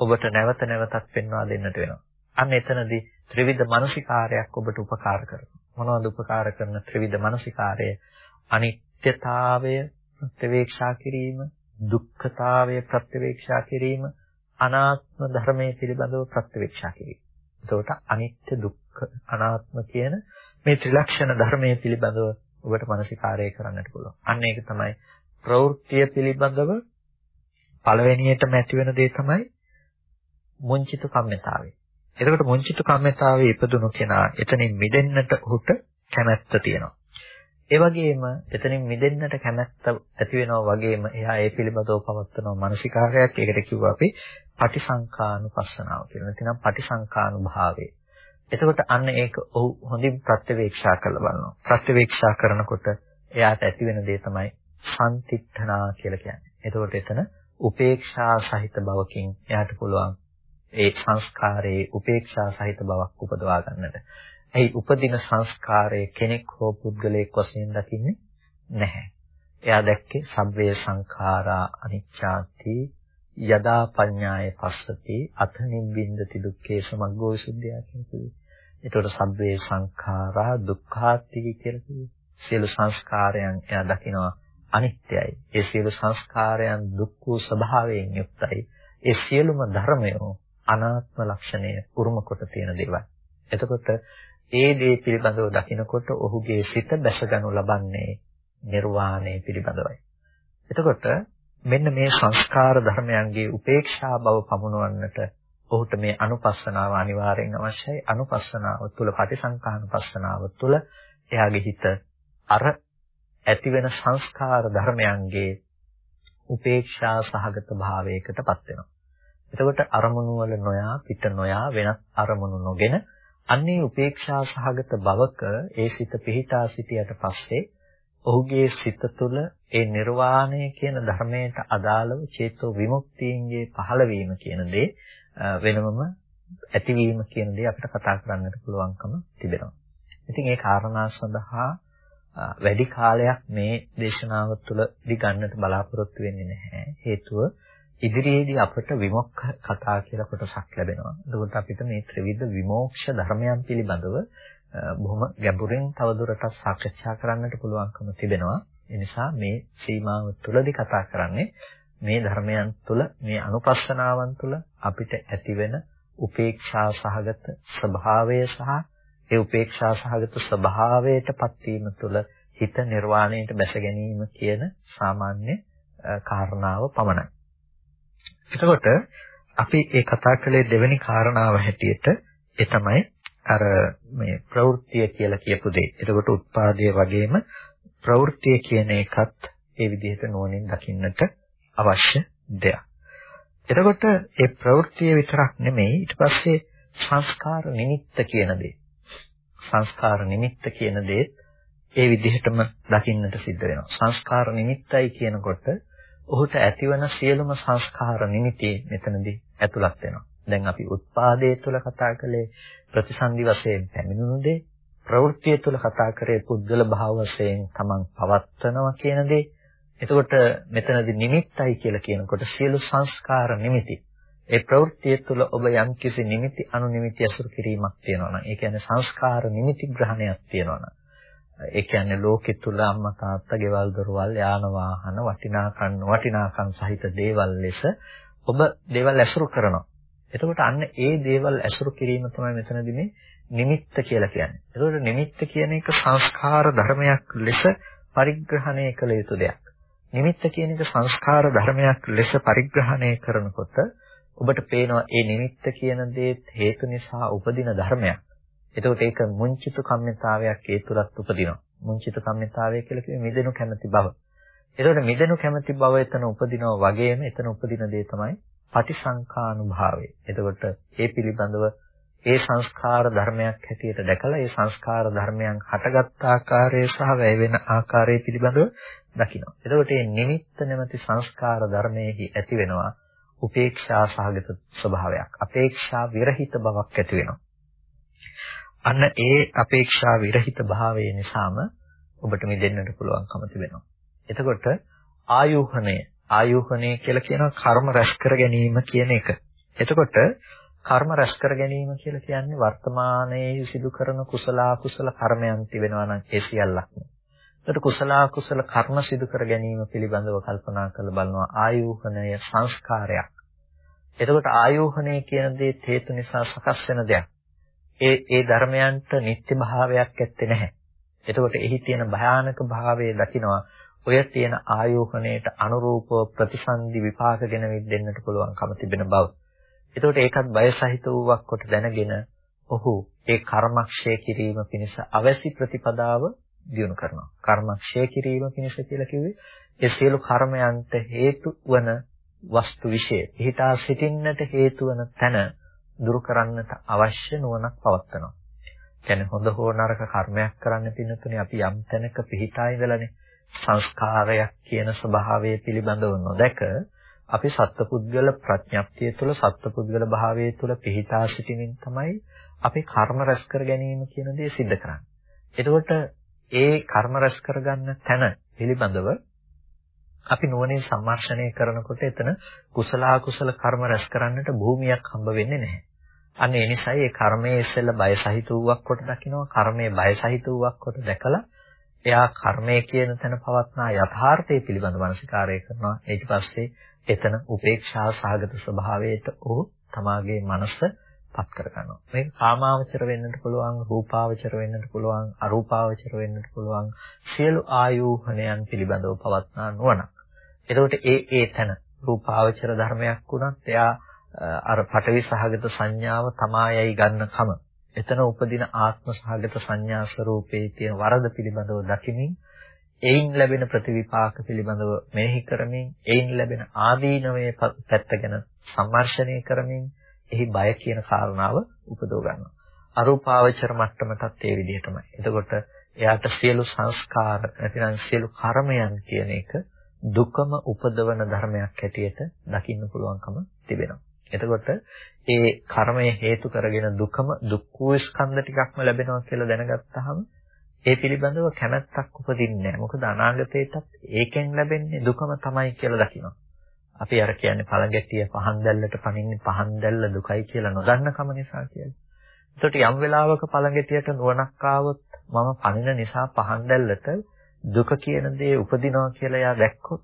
ඔබට නැවත නැවතත් පෙන්වා දෙන්නට වෙනවා. අන්න එතනදී ත්‍රිවිධ මානසිකාරයක් ඔබට උපකාර කරනවා. මොනවද උපකාර කරන ත්‍රිවිධ මානසිකාරය? අනිත්‍යතාවය ප්‍රත්‍යවේක්ෂා කිරීම, දුක්ඛතාවය ප්‍රත්‍යවේක්ෂා කිරීම, අනාත්ම ධර්මයේ පිළිබඳව ප්‍රත්‍යවේක්ෂා කිරීම. එතකොට අනිත්‍ය දුක්ඛ අනාත්ම කියන මේ ත්‍රිලක්ෂණ ධර්මයේ පිළිබඳව ඔබට මානසිකාරය කරන්නට පුළුවන්. අන්න ඒක තමයි ප්‍රවෘත්තිය පිළිබඳව පළවෙනියටම ඇති වෙන දේ තමයි මුංචිත කම්මතාවය. එතකොට මුංචිත කම්මතාවයේ ඉපදුණු කෙනා එතනින් මිදෙන්නට ඔහුට කැමැත්ත තියෙනවා. ඒ වගේම එතනින් මිදෙන්නට කැමැත්ත ඇති වෙනවා වගේම එයා ඒ පිළිබඳව පවත්වන මානසිකාරයක් ඒකට කිව්වා අපි පටිසංකානුපස්සනාව කියලා. නැතිනම් පටිසංකානුභාවය. එතකොට අන්න ඒක ඔහු හොඳින් ප්‍රත්‍යවේක්ෂා කරලා බලනවා. ප්‍රත්‍යවේක්ෂා කරනකොට එයාට ඇති වෙන දේ තමයි සම්තිත්ථනා කියලා කියන්නේ. එතකොට එතන උපේක්ෂා සහිත බවකින් එයාට පුළුවන් ඒ සංස්කාරයේ උපේක්ෂා සහිත බවක් උපදවා ගන්නට. එයි උපදින සංස්කාරයේ කෙනෙක් හෝ පුද්ගලයෙක් වශයෙන් දකින්නේ නැහැ. එයා දැක්කේ සබ්බේ සංඛාරා අනිච්ඡාති යදා පඤ්ඤාය පස්සති අත නිබ්බින්දති දුක්ඛේ සමග්ගෝ විසුද්ධිය කියන්නේ. ඒතකොට සබ්බේ සංඛාරා දුක්ඛාති කියලා කිව්වේ. සියලු සංස්කාරයන් එයා දකිනවා අනිත්‍යයි. ඒ සියලු සංස්කාරයන් දුක් වූ ස්වභාවයෙන් යුක්තයි. ඒ සියලුම ධර්මයෝ අනාත්ම ලක්ෂණය උරුම කොට තියෙන දේවල්. එතකොට ඒ දේ පිළිබඳව දකිනකොට ඔහුගේ සිත දැසගනු ලබන්නේ නිර්වාණය පිළිබඳවයි. එතකොට මෙන්න මේ සංස්කාර ධර්මයන්ගේ උපේක්ෂා බව පමුණවන්නට ඔහුට මේ අනුපස්සනාව අනිවාර්යෙන් අවශ්‍යයි. අනුපස්සනාව තුළ පටිසංකානුපස්සනාව තුළ එයාගේ හිත අර ඇතිවෙන සංස්කාර ධර්මයන්ගේ උපේක්ෂා සහගත භාවයකටපත් වෙනවා. එතකොට අරමුණු වල නොයා පිට නොයා වෙනත් අරමුණු නොගෙන අන්නේ උපේක්ෂා සහගත බවක ඒ සිත පිහිටා සිටියට පස්සේ ඔහුගේ සිත තුළ ඒ නිර්වාණය කියන ධර්මයට අදාළව චේතෝ විමුක්තියන්ගේ පහළවීම කියන දේ වෙනමම ඇතිවීම කියන දේ අපිට කතා කරන්නට පුළුවන්කම තිබෙනවා. ඉතින් ඒ කාරණා සඳහා වැඩි කාලයක් මේ දේශනාව තුළදී ගන්නට බලාපොරොත්තු වෙන්නේ නැහැ. හේතුව ඉදිරියේදී අපට විමුක්ඛ කතා කියලා කොටසක් ලැබෙනවා. එතකොට අපිට මේ ත්‍රිවිධ විමෝක්ෂ ධර්මයන් පිළිබඳව බොහොම ගැඹුරින් තවදුරටත් සාකච්ඡා කරන්නට පුළුවන්කම තිබෙනවා. ඒ නිසා මේ සීමාව තුළදී කතා කරන්නේ මේ ධර්මයන් තුළ මේ අනුපස්සනාවන් තුළ අපිට ඇතිවෙන උපේක්ෂා සහගත ස්වභාවය සහ ඒ උපේක්ෂා සහගත ස්වභාවයටපත් වීම තුළ හිත නිර්වාණයට බැස ගැනීම කියන සාමාන්‍ය කාරණාව පමණයි. එතකොට අපි ඒ කතා කළේ දෙවෙනි කාරණාව හැටියට ඒ තමයි අර මේ ප්‍රවෘත්තිය කියලා කියපු දේ. එතකොට උත්පාදයේ වගේම ප්‍රවෘත්තිය කියන එකත් ඒ විදිහට නෝනින් දකින්නට අවශ්‍ය දෙයක්. එතකොට ඒ ප්‍රවෘත්තිය විතරක් නෙමෙයි ඊට පස්සේ සංස්කාර නිමිත්ත කියන දේ. සංස්කාර නිමිත්ත කියන දේ ඒ විදිහටම දකින්නට සිද්ධ වෙනවා. සංස්කාර නිමිත්තයි කියනකොට ඔහුට ඇතිවන සියලුම සංස්කාර නිමිති මෙතනදී ඇතුළත් වෙනවා. දැන් අපි උත්පාදයේ තුල කතා කළේ ප්‍රතිසන්දි වශයෙන් පැමිණුණු දේ, ප්‍රවෘත්තිය තුල කතා කරේ පුද්ගල භාව වශයෙන් තමන් පවත්නවා කියන දේ. එතකොට මෙතනදී නිමිත්තයි කියලා කියනකොට සියලු සංස්කාර නිමිති ඒ ප්‍රවෘත්තිය තුළ ඔබ යම්කිසි නිමිති අනුනිමිති අසුරු කිරීමක් තියෙනවා නම් ඒ කියන්නේ සංස්කාර නිමිති ග්‍රහණයක් තියෙනවා නම් ඒ කියන්නේ ලෝකෙ තුල අම්මා තාත්තා ගෙවල් දොරවල් යාන වාහන වටිනාකම් වටිනාකම් සහිත දේවල් ලෙස ඔබ දේවල් ඇසුරු කරනවා. එතකොට අන්න ඒ දේවල් ඇසුරු කිරීම තමයි මෙතනදී මේ නිමිත්ත කියලා කියන්නේ. එතකොට නිමිත්ත කියන එක සංස්කාර ධර්මයක් ලෙස පරිග්‍රහණය කළ යුතු දෙයක්. නිමිත්ත කියන එක සංස්කාර ධර්මයක් ලෙස පරිග්‍රහණය කරනකොට ඔබට පේනවා ඒ නිමිත්ත කියන දේ හේතු නිසා උපදින ධර්මයක්. එතකොට ඒක මුංචිත කම්මිතාවයක් ඒ තුලත් උපදිනවා. මුංචිත කම්මිතාවය කියලා කියන්නේ මිදෙනු කැමැති බව. එතකොට මිදෙනු කැමැති බව එතන උපදිනවා වගේම එතන උපදින දේ තමයි පටිසංකානුභාවය. එතකොට ඒ පිළිබඳව ඒ සංස්කාර ධර්මයක් හැටියට දැකලා ඒ සංස්කාර ධර්මයන් හටගත් ආකාරය සහ වැය වෙන ආකාරය පිළිබඳව දකිනවා. එතකොට මේ නිමිත්ත නැමැති සංස්කාර ධර්මයේහි ඇති වෙනවා උපේක්ෂා සහගත ස්වභාවයක්. අපේක්ෂා විරහිත බවක් ඇති වෙනවා. අන්න ඒ අපේක්ෂා විරහිත භාවය නිසාම ඔබට මිදෙන්නට පුළුවන්කම තිබෙනවා. එතකොට ආයෝහණය ආයෝහණය කියලා කියනවා කර්ම රැස් කර ගැනීම කියන එක. එතකොට කර්ම රැස් කර ගැනීම කියලා කියන්නේ වර්තමානයේ සිදු කරන කුසල අකුසල කර්මයන් තිබෙනවා නම් ඒ සියල්ලක්ම. එතකොට කුසල අකුසල කර්ම සිදු කර ගැනීම පිළිබඳව කල්පනා කරලා බලනවා ආයෝහණය සංස්කාරයක්. එතකොට ආයෝහණය කියන දේ හේතු නිසා සකස් වෙන දෙයක්. ඒ ඒ ධර්මයන්ට නිත්‍ය භාවයක් ඇත්තේ නැහැ. එතකොට එහි තියෙන භයානක භාවයේ දකිනවා ඔය තියෙන ආයෝහණයට අනුරූපව ප්‍රතිසන්දි විපාක ගෙන දෙන්නට පුළුවන්කම තිබෙන බව. එතකොට ඒකත් බය සහිත වූවක් කොට දැනගෙන ඔහු ඒ කර්මක්ෂය කිරීම පිණිස අවැසි ප්‍රතිපදාව දියුණු කරනවා. කර්මක්ෂය කිරීම පිණිස කියලා කිව්වේ ඒ සියලු කර්මයන්ට හේතු වන වස්තු විශේෂ. හිතා සිටින්නට හේතු වන තැන දුරු කරන්නට අවශ්‍ය නුවණක් පවත්නවා. කියන්නේ හොඳ හෝ නරක කර්මයක් කරන්න පින්නතුනේ අපි යම් තැනක පිහිටා ඉඳලානේ සංස්කාරයක් කියන ස්වභාවය පිළිබඳව නොදැක අපි සත්පුද්ගල ප්‍රඥප්තිය තුළ සත්පුද්ගල භාවයේ තුළ පිහිටා සිටීමෙන් තමයි අපි කර්ම රැස් කර ගැනීම කියන දේ सिद्ध කරන්නේ. එතකොට ඒ කර්ම රැස් කරගන්න තැන පිළිබඳව අපි නුවණින් සම්මර්ෂණය කරනකොට එතන කුසල අකුසල කර්ම රැස් කරන්නට භූමියක් හම්බ වෙන්නේ නැහැ. අන්න ඒ නිසායි ඒ කර්මයේ ඉස්සෙල්ල බය සහිත වූවක් කොට දකිනවා. කර්මයේ බය සහිත වූවක් කොට දැකලා එයා කර්මය කියන තැන පවත්නා යථාර්ථය පිළිබඳ මනසිකාරය කරනවා. ඊට පස්සේ එතන උපේක්ෂා සහගත ස්වභාවයට ඔහු තමාගේ මනස පත් කර ගන්නවා. මේක කාමාවචර වෙන්නට පුළුවන්, රූපාවචර වෙන්නට පුළුවන්, අරූපාවචර වෙන්නට පුළුවන්. සියලු ආයෝහණයන් පිළිබඳව පවත්නා නුවණක්. එතකොට ඒ ඒ තැන රූපාවචර ධර්මයක් වුණත් එයා අර පටවි සහගත සංඥාව තමායයි ගන්නකම එතන උපදින ආත්ම සහගත සංඥා ස්වરૂපයේ තියෙන වරද පිළිබඳව දකිමින් එයින් ලැබෙන ප්‍රතිවිපාක පිළිබඳව මෙහි කරමින් එයින් ලැබෙන ආදීනමේ පැත්ත ගැන සම්මර්ෂණය කරමින් එහි බය කියන කාරණාව උපදව ගන්නවා. අරූපාවචර මට්ටමටත් ඒ විදිහටමයි. එතකොට එයාට සියලු සංස්කාර නැතිනම් සියලු කර්මයන් කියන එක දුකම උපදවන ධර්මයක් හැටියට දකින්න පුළුවන්කම තිබෙනවා. එතකොට ඒ කර්මය හේතු කරගෙන දුකම දුක් වූ ස්කන්ධ ටිකක්ම ලැබෙනවා කියලා දැනගත්තාම ඒ පිළිබඳව කැමැත්තක් උපදින්නේ නැහැ. මොකද අනාගතේටත් ඒකෙන් ලැබෙන්නේ දුකම තමයි කියලා දකිනවා. අපි අර කියන්නේ පළඟැටිය පහන් දැල්ලට පනින්නේ පහන් දැල්ල දුකයි කියලා නොදන්නකම නිසා කියලා. ඒකට යම් වෙලාවක පළඟැටියට නුවණක් ආවොත් මම පනින නිසා පහන් දැල්ලට දුක කියන දේ උපදිනවා කියලා එයා දැක්කොත්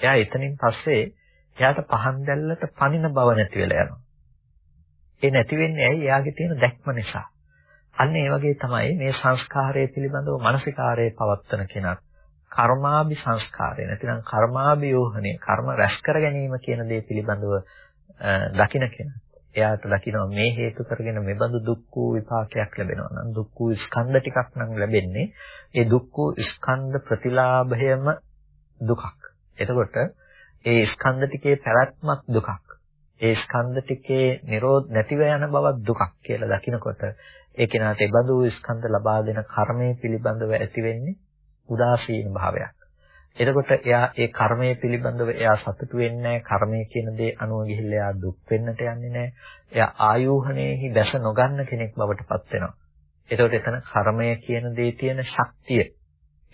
එයා එතනින් පස්සේ එයාට පහන් දැල්ලට පනින බව නැති වෙලා යනවා. ඒ නැති වෙන්නේ ඇයි? එයාගේ තියෙන දැක්ම නිසා. අන්න ඒ වගේ තමයි මේ සංස්කාරය පිළිබඳව මානසිකාරයේ පවත්තන කෙනා කර්මාභි සංස්කාරය නැතිනම් කර්මාභියෝහණය කර්ම රැස් කර ගැනීම කියන දේ පිළිබඳව දකින කෙනා එයාට දකිනවා මේ හේතු කරගෙන මෙබඳු දුක් වූ විපාකයක් ලැබෙනවා නම් දුක් වූ ස්කන්ධ ටිකක් නම් ලැබෙන්නේ ඒ දුක් වූ ස්කන්ධ ප්‍රතිලාභයම දුකක් එතකොට ඒ ස්කන්ධ ටිකේ පැවැත්මක් දුකක් ඒ ස්කන්ධ ටිකේ නිරෝධ නැතිව යන බවක් දුකක් කියලා දකිනකොට ඒ කෙනාට ඒ බඳු ස්කන්ධ ලබා දෙන කර්මයේ පිළිබඳව ඇති වෙන්නේ උදාසීන භාවයක්. එතකොට එයා ඒ කර්මයේ පිළිබඳව එයා සතුටු වෙන්නේ නැහැ. කර්මය කියන දේ අනුව ගිහිල්ලා එයා දුක් වෙන්නට යන්නේ නැහැ. එයා ආයෝහණයෙහි දැස නොගන්න කෙනෙක් බවට පත් වෙනවා. එතකොට එතන කර්මය කියන දේ තියෙන ශක්තිය.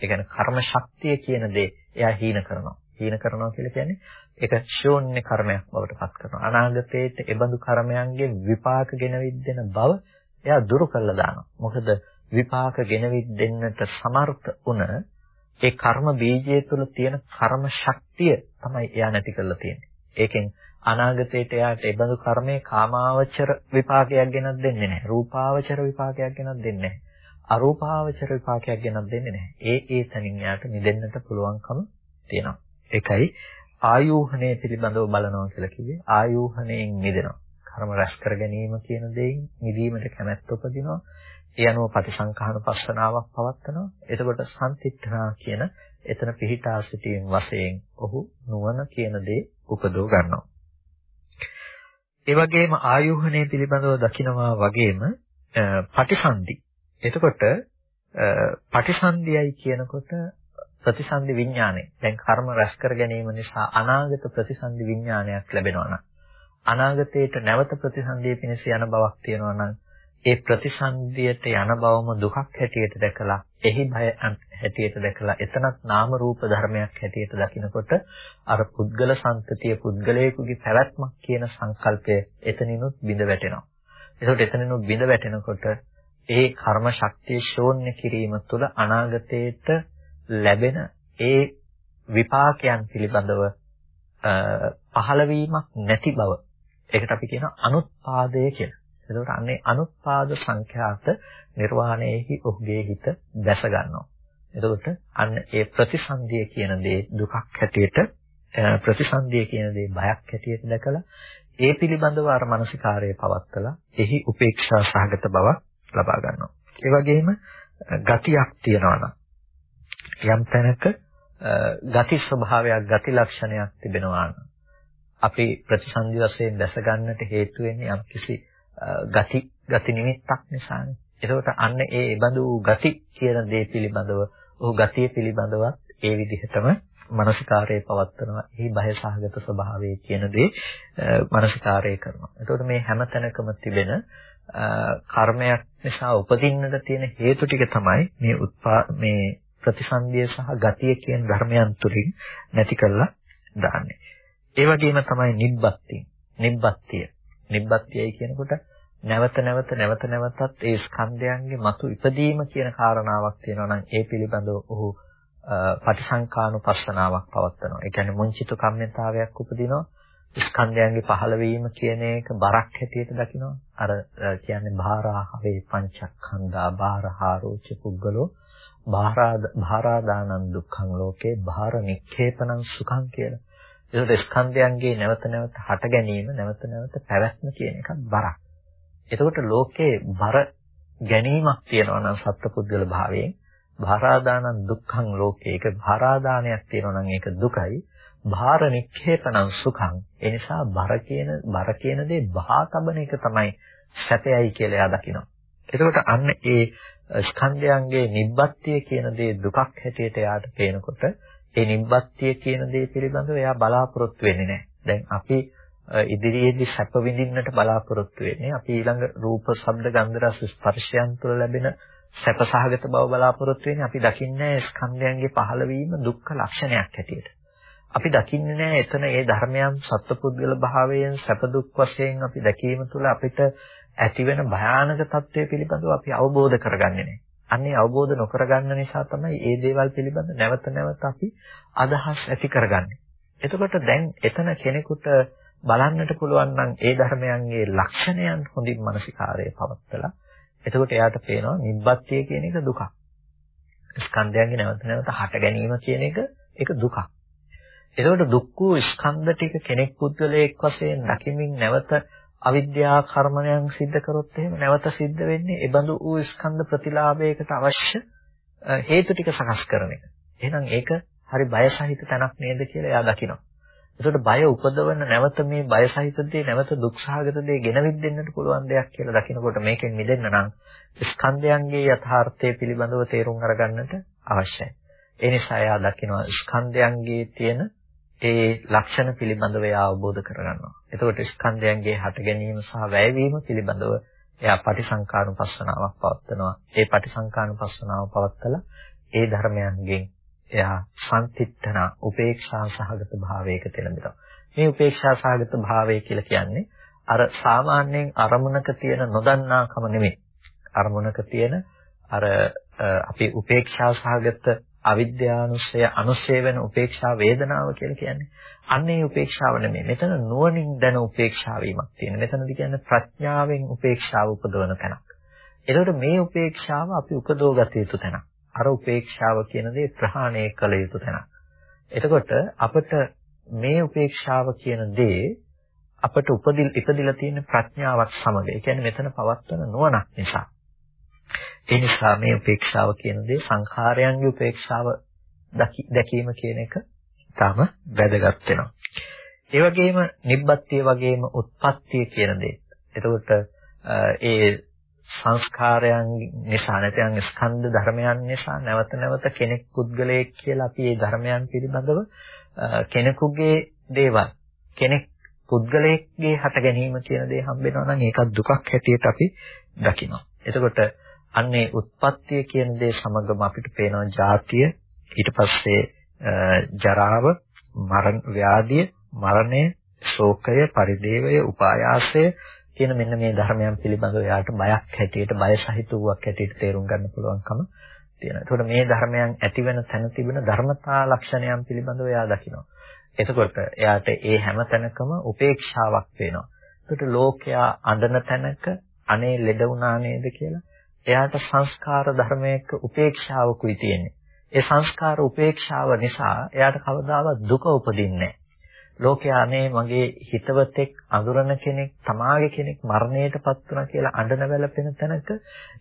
ඒ කියන්නේ කර්ම ශක්තිය කියන දේ එයා හීන කරනවා. හීන කරනවා කියලා කියන්නේ ඒක ශූන්‍ය කර්මයක් බවට පත් කරනවා. අනාගතයේට එබඳු කර්මයන්ගේ විපාක ගෙනවිද්දෙන බව එයා දුරු කළා දානවා. මොකද විපාක ගෙනවිත් දෙන්නට සමර්ථ වුණ ඒ කර්ම බීජය තුළ තියෙන කර්ම ශක්තිය තමයි එයා නැති කරලා තියෙන්නේ. ඒකෙන් අනාගතයට එයාට ඒබඳු කර්මයේ කාමාවචර විපාකයක් ගෙනත් දෙන්නේ නැහැ. රූපාවචර විපාකයක් ගෙනත් දෙන්නේ නැහැ. අරූපාවචර විපාකයක් ගෙනත් දෙන්නේ නැහැ. ඒ ඒ තනින් එයාට නිදෙන්නට පුළුවන්කම තියෙනවා. ඒකයි ආයෝහණය පිළිබඳව බලනවා කියලා කිව්වේ. ආයෝහණයෙන් මිදෙනවා. කර්ම රැස් කර ගැනීම කියන දෙයින් මිදීමට කැමැත්ත උපදිනවා. ඒ අනුව පටිසංඛාන පස්සනාවක් පවත්නවා. එතකොට සම්තිත්‍රා කියන එතන පිහිටා සිටීම වශයෙන් ඔහු නුවණ කියන දේ උපදව ගන්නවා. ඒ වගේම ආයෝහණය පිළිබඳව දකිනවා වගේම පටිසන්ධි. එතකොට පටිසන්ධියයි කියනකොට ප්‍රතිසන්ධි විඥානය. දැන් කර්ම රැස් කර ගැනීම නිසා අනාගත ප්‍රතිසන්ධි විඥානයක් ලැබෙනවා නම් අනාගතයට නැවත ප්‍රතිසන්දිය පිණිස යන බවක් තියෙනවා නම් ඒ ප්‍රතිසන්දියට යන බවම දුකක් හැටියට දැකලා එහි බය හැටියට දැකලා එතනත් නාම රූප ධර්මයක් හැටියට දකිනකොට අර පුද්ගල සංතතිය පුද්ගලයෙකුගේ පැවැත්මක් කියන සංකල්පය එතනිනුත් බිඳ වැටෙනවා. ඒකට එතනිනුත් බිඳ වැටෙනකොට ඒ කර්ම ශක්තිය ශෝන්‍ය කිරීම තුළ අනාගතයට ලැබෙන ඒ විපාකයන් පිළිබඳව පහළවීමක් නැති බව ඒකට අපි කියනවා අනුත්පාදය කියලා. එතකොට අන්නේ අනුත්පාද සංඛ්‍යාත නිර්වාණයෙහි ඔහුගේ හිත දැස ගන්නවා. එතකොට අන්න ඒ ප්‍රතිසන්දිය කියන දේ දුකක් හැටියට ප්‍රතිසන්දිය කියන දේ බයක් හැටියට දැකලා ඒ පිළිබඳව අර මානසිකාරය පවත්තලා එහි උපේක්ෂා සහගත බවක් ලබා ගන්නවා. ඒ වගේම ගතියක් තියනවා නම් යම් තැනක ගති ස්වභාවයක් ගති ලක්ෂණයක් තිබෙනවා නම් අපි ප්‍රතිසන්දි වශයෙන් දැස ගන්නට හේතු වෙන්නේ යම්කිසි ගති ගති නිමිත්තක් නිසානේ. ඒකට අන්න ඒ බඳු ගති කියන දේ පිළිබඳව ඔහු ගතිය පිළිබඳවත් ඒ විදිහටම මානසිකාරයේ පවත්වනවා. එහි බය සහගත ස්වභාවය කියන දේ මානසිකාරය කරනවා. එතකොට මේ හැම තැනකම තිබෙන කර්මයක් නිසා උපදින්නට තියෙන හේතු ටික තමයි මේ උත්පා මේ ප්‍රතිසන්දිය සහ ගතිය කියන ධර්මයන් තුලින් නැති කරලා දාන්නේ. ඒ වගේම තමයි නිබ්බත්තිය. නිබ්බත්තිය. නිබ්බත්තියයි කියනකොට නැවත නැවත නැවත නැවතත් ඒ ස්කන්ධයන්ගේ මතු ඉපදීම කියන කාරණාවක් තියෙනවා නම් ඒ පිළිබඳව ඔහු පටිසංකානුපස්සනාවක් පවත්වනවා. ඒ කියන්නේ මුංචිත කම්මිතාවයක් උපදිනවා. ස්කන්ධයන්ගේ පහළවීම කියන එක බරක් හැටියට දකිනවා. අර කියන්නේ භාරාහවේ පංචස්කන්ධා භාරහාරෝච පුද්ගලෝ භාරාදානං දුක්ඛං ලෝකේ භාර නික්ඛේපනං සුඛං කියලා. ඒකට ස්කන්ධයන්ගේ නැවත නැවත හට ගැනීම නැවත නැවත පැවැත්ම කියන එකත් බරක්. එතකොට ලෝකේ බර ගැනීමක් තියෙනවා නම් සත්පුද්ගල භාවයෙන් භාරාදානං දුක්ඛං ලෝකේ ඒක භාරාදානයක් තියෙනවා නම් ඒක දුකයි. භාර නික්ඛේපනං සුඛං. ඒ නිසා බර කියන බර කියන දේ බහා තබන එක තමයි සැපයයි කියලා එයා දකිනවා. එතකොට අන්න ඒ ස්කන්ධයන්ගේ නිබ්බත්තිය කියන දේ දුකක් හැටියට එයාට පේනකොට ඒ නිබ්බත්තිය කියන දේ පිළිබඳව එයා බලාපොරොත්තු වෙන්නේ නැහැ. දැන් අපි ඉදිරියේදී සැප විඳින්නට බලාපොරොත්තු වෙන්නේ අපි ඊළඟ රූප, ශබ්ද, ගන්ධ, රස, ස්පර්ශයන් තුළ ලැබෙන සැපසහගත බව බලාපොරොත්තු වෙන්නේ අපි දකින්නේ ස්කන්ධයන්ගේ පහළවීම දුක්ඛ ලක්ෂණයක් හැටියට. අපි දකින්නේ නැහැ එතන ඒ ධර්මයන් සත්පුද්ගල භාවයෙන් සැප දුක් වශයෙන් අපි දැකීම තුළ අපිට ඇතිවෙන භයානක తත්වය පිළිබඳව අපි අවබෝධ කරගන්නේ නැහැ. අන්නේ අවබෝධ නොකරගන්න නිසා තමයි මේ දේවල් පිළිබඳ නැවත නැවත අපි අදහස් ඇති කරගන්නේ. එතකොට දැන් එතන කෙනෙකුට බලන්නට පුළුවන් නම් ඒ ධර්මයන්ගේ ලක්ෂණයන් හොඳින් මානසිකාරයේ පවත්තලා එතකොට එයාට පේනවා නිබ්බත්තිය කියන එක දුකක්. ස්කන්ධයන්ගේ නැවත නැවත හට ගැනීම කියන එක ඒක දුකක්. එතකොට දුක් වූ ස්කන්ධ ටික කෙනෙක් පුද්ගලයෙක් වශයෙන් දකිමින් නැවත අවිද්‍යා කර්මයන් සිද්ධ කරොත් එහෙම නැවත සිද්ධ වෙන්නේ ඒ බඳු වූ ස්කන්ධ ප්‍රතිලාභයකට අවශ්‍ය හේතු ටික සකස් කරන එක. එහෙනම් ඒක හරි බය සහිත තැනක් නේද කියලා එයා දකිනවා. එතකොට බය උපදවන නැවත මේ බය සහිත දේ නැවත දුක්සහගත දේ ගෙනවිත් දෙන්නට පුළුවන් දෙයක් කියලා දකිනකොට මේකෙන් මිදෙන්න නම් ස්කන්ධයන්ගේ යථාර්ථය පිළිබඳව තේරුම් අරගන්නට අවශ්‍යයි. ඒ නිසා එයා දකිනවා ස්කන්ධයන්ගේ තියෙන ඒ ලක්ෂණ පිළිබඳව එයා අවබෝධ කරගන්නවා. එතකොට ස්කන්ධයන්ගේ හට ගැනීම සහ වැයවීම පිළිබඳව එයා පටිසංකානුපස්සනාවක් පවත්නවා. ඒ පටිසංකානුපස්සනාව පවත්තලා ඒ ධර්මයන්ගෙන් එයා සම්තිත්තන උපේක්ෂා සහගත භාවයක තෙලඹෙනවා. මේ උපේක්ෂා සහගත භාවය කියලා කියන්නේ අර සාමාන්‍යයෙන් අරමුණක තියෙන නොදන්නාකම නෙමෙයි. අරමුණක තියෙන අර අපි උපේක්ෂා සහගත අවිද්‍යානුසය අනුසය වෙන උපේක්ෂා වේදනාව කියලා කියන්නේ. අන්න ඒ උපේක්ෂාව නෙමෙයි. මෙතන නුවණින් දැන උපේක්ෂා වීමක් තියෙන. මෙතනදි කියන්නේ ප්‍රඥාවෙන් උපේක්ෂාව උපදවන තැනක්. එතකොට මේ උපේක්ෂාව අපි උපදවගත යුතු තැනක්. අර උපේක්ෂාව කියන දේ ප්‍රහාණය කළ යුතු තැනක්. එතකොට අපිට මේ උපේක්ෂාව කියන දේ අපට උපදිල් ඉපදිලා තියෙන ප්‍රඥාවක් සමග. ඒ කියන්නේ මෙතන පවත්වන නුවණක් නිසා. ඒ නිසා මේ උපේක්ෂාව කියන දේ සංඛාරයන්ගේ උපේක්ෂාව දැකීම කියන එක තාම වැදගත් වෙනවා. ඒ වගේම නිබ්බත්තිය වගේම උත්පත්තිය කියන දේ. එතකොට ඒ සංස්කාරයන් නිසා නැත්නම් ස්කන්ධ ධර්මයන් නිසා නැවත නැවත කෙනෙක් පුද්ගලයෙක් කියලා අපි මේ ධර්මයන් පිළිබඳව කෙනෙකුගේ දේවල් කෙනෙක් පුද්ගලයෙක්ගේ හට ගැනීම කියන දේ හම්බ වෙනවා නම් ඒකත් දුකක් හැටියට අපි දකිනවා. එතකොට අන්නේ උත්පත්තිය කියන දේ සමගම අපිට පේනවා ජාතිය ඊට පස්සේ ජරාව මරණ ව්‍යාධිය මරණය ශෝකය පරිදේවය උපායාසය කියන මෙන්න මේ ධර්මයන් පිළිබඳව එයාට බයක් හැටියට බය සහිත වූවක් හැටියට තේරුම් ගන්න පුළුවන්කම තියෙනවා. ඒතකොට මේ ධර්මයන් ඇති වෙන තැන තිබෙන ධර්මතා ලක්ෂණයන් පිළිබඳව එයා දකිනවා. එතකොට එයාට ඒ හැම තැනකම උපේක්ෂාවක් වෙනවා. ඒකට ලෝකයා අඬන තැනක අනේ ලෙඩ වුණා නේද කියලා එයාට සංස්කාර ධර්මයක උපේක්ෂාවකුයි තියෙන්නේ. ඒ සංස්කාර උපේක්ෂාව නිසා එයාට කවදාවත් දුක උපදින්නේ ලෝකයා අනේ මගේ හිතවතෙක් අඳුරන කෙනෙක් තමාගේ කෙනෙක් මරණයටපත් වුණා කියලා අඬන වැළපෙන තැනක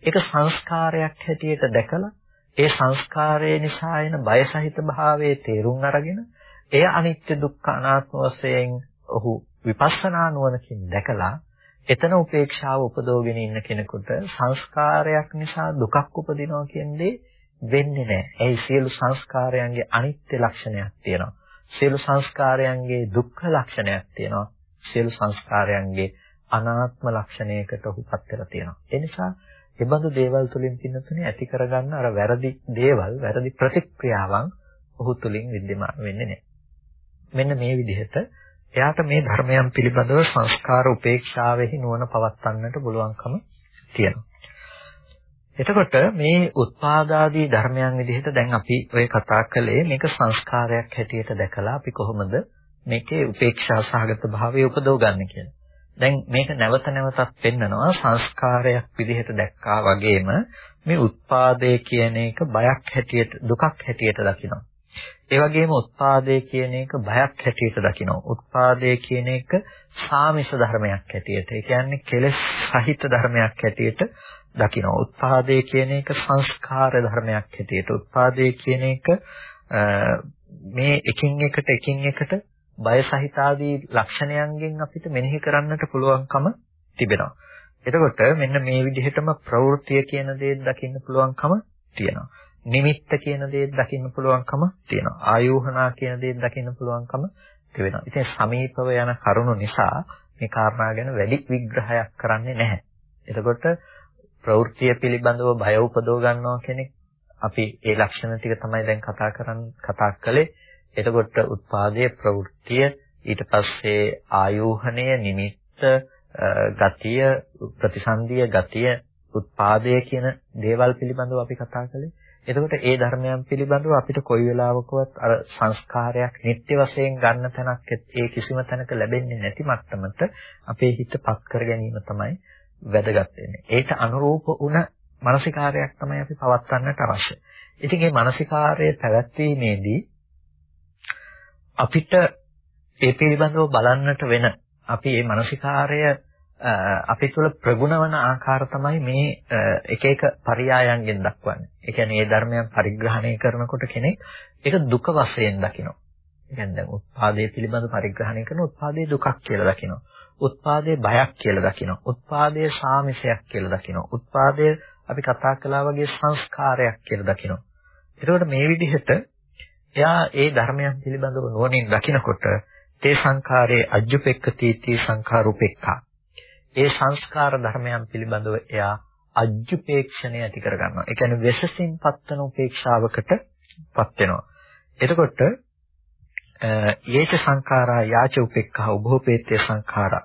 ඒක සංස්කාරයක් හැටියට දැකලා ඒ සංස්කාරය නිසා එන බය සහිත භාවයේ තේරුම් අරගෙන එය අනිත්‍ය දුක්ඛ අනාත්ම වශයෙන් ඔහු විපස්සනා නුවණකින් දැකලා එතන උපේක්ෂාව උපදවගෙන ඉන්න කෙනෙකුට සංස්කාරයක් නිසා දුකක් උපදිනවා කියන්නේ වෙන්නේ නැහැ. ඒ සියලු සංස්කාරයන්ගේ අනිත්‍ය ලක්ෂණයක් තියෙනවා. සියලු සංස්කාරයන්ගේ දුක්ඛ ලක්ෂණයක් තියෙනවා. සියලු සංස්කාරයන්ගේ අනාත්ම ලක්ෂණයකට ඔහුපත් වෙලා තියෙනවා. ඒ නිසා ඒබඳු දේවල් තුලින් පින්නතුනේ ඇති කරගන්න අර වැරදි දේවල්, වැරදි ප්‍රතික්‍රියාවන් ඔහු තුලින් विद्यमान වෙන්නේ නැහැ. මෙන්න මේ විදිහට එයාට මේ ධර්මයන් පිළිබඳව සංස්කාර උපේක්ෂාවෙහි නුවණ පවත්වන්නට පුළුවන්කම තියෙනවා. එතකොට මේ උත්පාදාදී ධර්මයන් විදිහට දැන් අපි ඔය කතා කළේ මේක සංස්කාරයක් හැටියට දැකලා අපි කොහොමද මේකේ උපේක්ෂා සහගත භාවය උපදව ගන්න කියලා. දැන් මේක නැවත නැවතත් පෙන්නනවා සංස්කාරයක් විදිහට දැක්කා වගේම මේ උත්පාදේ කියන එක බයක් හැටියට දුකක් හැටියට දකිනවා. ඒ වගේම උත්පාදේ කියන එක බයක් හැටියට දකිනවා. උත්පාදේ කියන එක සාමිෂ ධර්මයක් හැටියට. ඒ කියන්නේ කෙලෙස් සහිත ධර්මයක් හැටියට දකිනවා. උත්පාදේ කියන එක සංස්කාර ධර්මයක් හැටියට. උත්පාදේ කියන එක මේ එකින් එකට එකින් එකට බය සහිත ආදී ලක්ෂණයන්ගෙන් අපිට මෙනෙහි කරන්නට පුළුවන්කම තිබෙනවා. එතකොට මෙන්න මේ විදිහටම ප්‍රවෘත්තිය කියන දේ දකින්න පුළුවන්කම තියෙනවා. නිමිත්ත කියන දේ දකින්න පුළුවන්කම තියෙනවා. ආයෝහනා කියන දේ දකින්න පුළුවන්කම තිබෙනවා. ඉතින් සමීපව යන කරුණු නිසා මේ කාරණා ගැන වැඩි විග්‍රහයක් කරන්නේ නැහැ. එතකොට ප්‍රවෘත්තිය පිළිබඳව බය උපදව ගන්නවා කෙනෙක් අපි ඒ ලක්ෂණ ටික තමයි දැන් කතා කරන් කතා කළේ. එතකොට උත්පාදයේ ප්‍රවෘත්තිය ඊට පස්සේ ආයෝහණය නිමිත්ත ගතිය ප්‍රතිසන්දිය ගතිය උත්පාදය කියන දේවල් පිළිබඳව අපි කතා කළේ. එතකොට ඒ ධර්මයන් පිළිබඳව අපිට කොයි වෙලාවකවත් අර සංස්කාරයක් නිත්‍ය වශයෙන් ගන්න තැනක් ඒ කිසිම තැනක ලැබෙන්නේ නැති මට්ටමට අපේ හිත පත් කර ගැනීම තමයි වැදගත් වෙන්නේ. ඒට අනුරූප වුණ මානසිකාරයක් තමයි අපි පවත්වන්නට අවශ්‍ය. ඉතින් මේ මානසිකාරය පැවැත්වීමේදී අපිට ඒ පිළිබඳව බලන්නට වෙන අපි මේ මානසිකාරය අපි තුළ ප්‍රගුණ වන ආකාර තමයි මේ එක එක පරයයන්ගෙන් දක්වන්නේ. ඒ කියන්නේ මේ ධර්මයන් පරිග්‍රහණය කරනකොට කෙනෙක් ඒක දුක වශයෙන් දකිනවා. ඒ කියන්නේ දැන් උත්පාදයේ පිළිබඳ පරිග්‍රහණය කරන උත්පාදයේ දුකක් කියලා දකිනවා. උත්පාදයේ බයක් කියලා දකිනවා. උත්පාදයේ සාමිසයක් කියලා දකිනවා. උත්පාදයේ අපි කතා කළා වගේ සංස්කාරයක් කියලා දකිනවා. එතකොට මේ විදිහට එයා ඒ ධර්මයන් පිළිබඳව නුවණින් දකිනකොට තේ සංඛාරයේ අජ්ජුපෙක්කතීති සංඛාරුපෙක්ඛා. ඒ සංස්කාර ධර්මයන් පිළිබඳව එයා අජ්ජුපේක්ෂණය ඇති කරගන්නවා. ඒ කියන්නේ වෙසසින් පත්වන උපේක්ෂාවකටපත් වෙනවා. එතකොට යේච සංඛාරා යාච උපේක්ඛා උභෝපේත්‍ය සංඛාරා.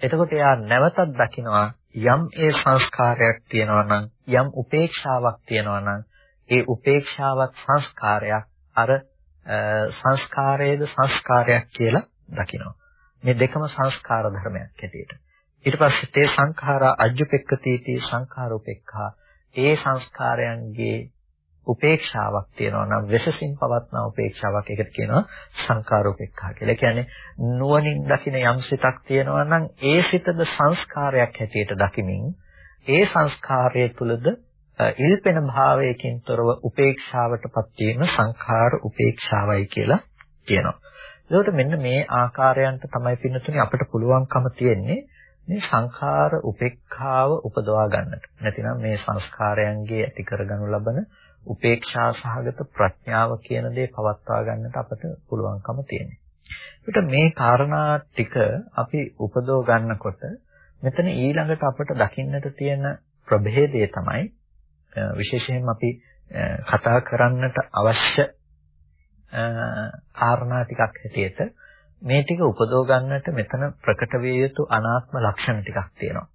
එතකොට එයා නැවතත් දකිනවා යම් ඒ සංස්කාරයක් තියෙනවා නම් යම් උපේක්ෂාවක් තියෙනවා නම් ඒ උපේක්ෂාවත් සංස්කාරයක් අර සංස්කාරයේද සංස්කාරයක් කියලා දකිනවා. මේ දෙකම සංස්කාර ධර්මයක් හැටියට. ඊට පස්සේ තේ සංඛාරා අජ්ජුපෙක්කතීති සංඛාරෝපෙක්ඛා ඒ සංස්කාරයන්ගේ උපේක්ෂාවක් තියෙනවා නම් වෙසසින් පවත්නා උපේක්ෂාවක් ඒකට කියනවා සංඛාරෝපේක්ඛා කියලා. කියන්නේ නුවණින් දකින යම් සිතක් තියෙනවා නම් ඒ සිතද සංස්කාරයක් හැටියට දකිමින් ඒ සංස්කාරය තුලද ඉල්පෙන භාවයකින් තොරව උපේක්ෂාවටපත් වීම සංඛාර උපේක්ෂාවයි කියලා කියනවා. ඒකට මෙන්න මේ ආකාරයන්ට තමයි පින්නතුනි අපිට පුළුවන්කම තියෙන්නේ මේ සංඛාර උපේක්ඛාව උපදවා ගන්නට. නැතිනම් මේ සංස්කාරයන්ගේ ඇති කරගනු ලබන උපේක්ෂා සහගත ප්‍රඥාව කියන දේ පවත්වා ගන්නට අපට පුළුවන්කම තියෙනවා. ඒකට මේ කාරණා ටික අපි උපදව ගන්නකොට මෙතන ඊළඟට අපට දකින්නට තියෙන ප්‍රභේදය තමයි විශේෂයෙන්ම අපි කතා කරන්නට අවශ්‍ය කාරණා ටිකක් හැටියට මේ ටික උපදව ගන්නට මෙතන ප්‍රකට විය යුතු අනාත්ම ලක්ෂණ ටිකක් තියෙනවා.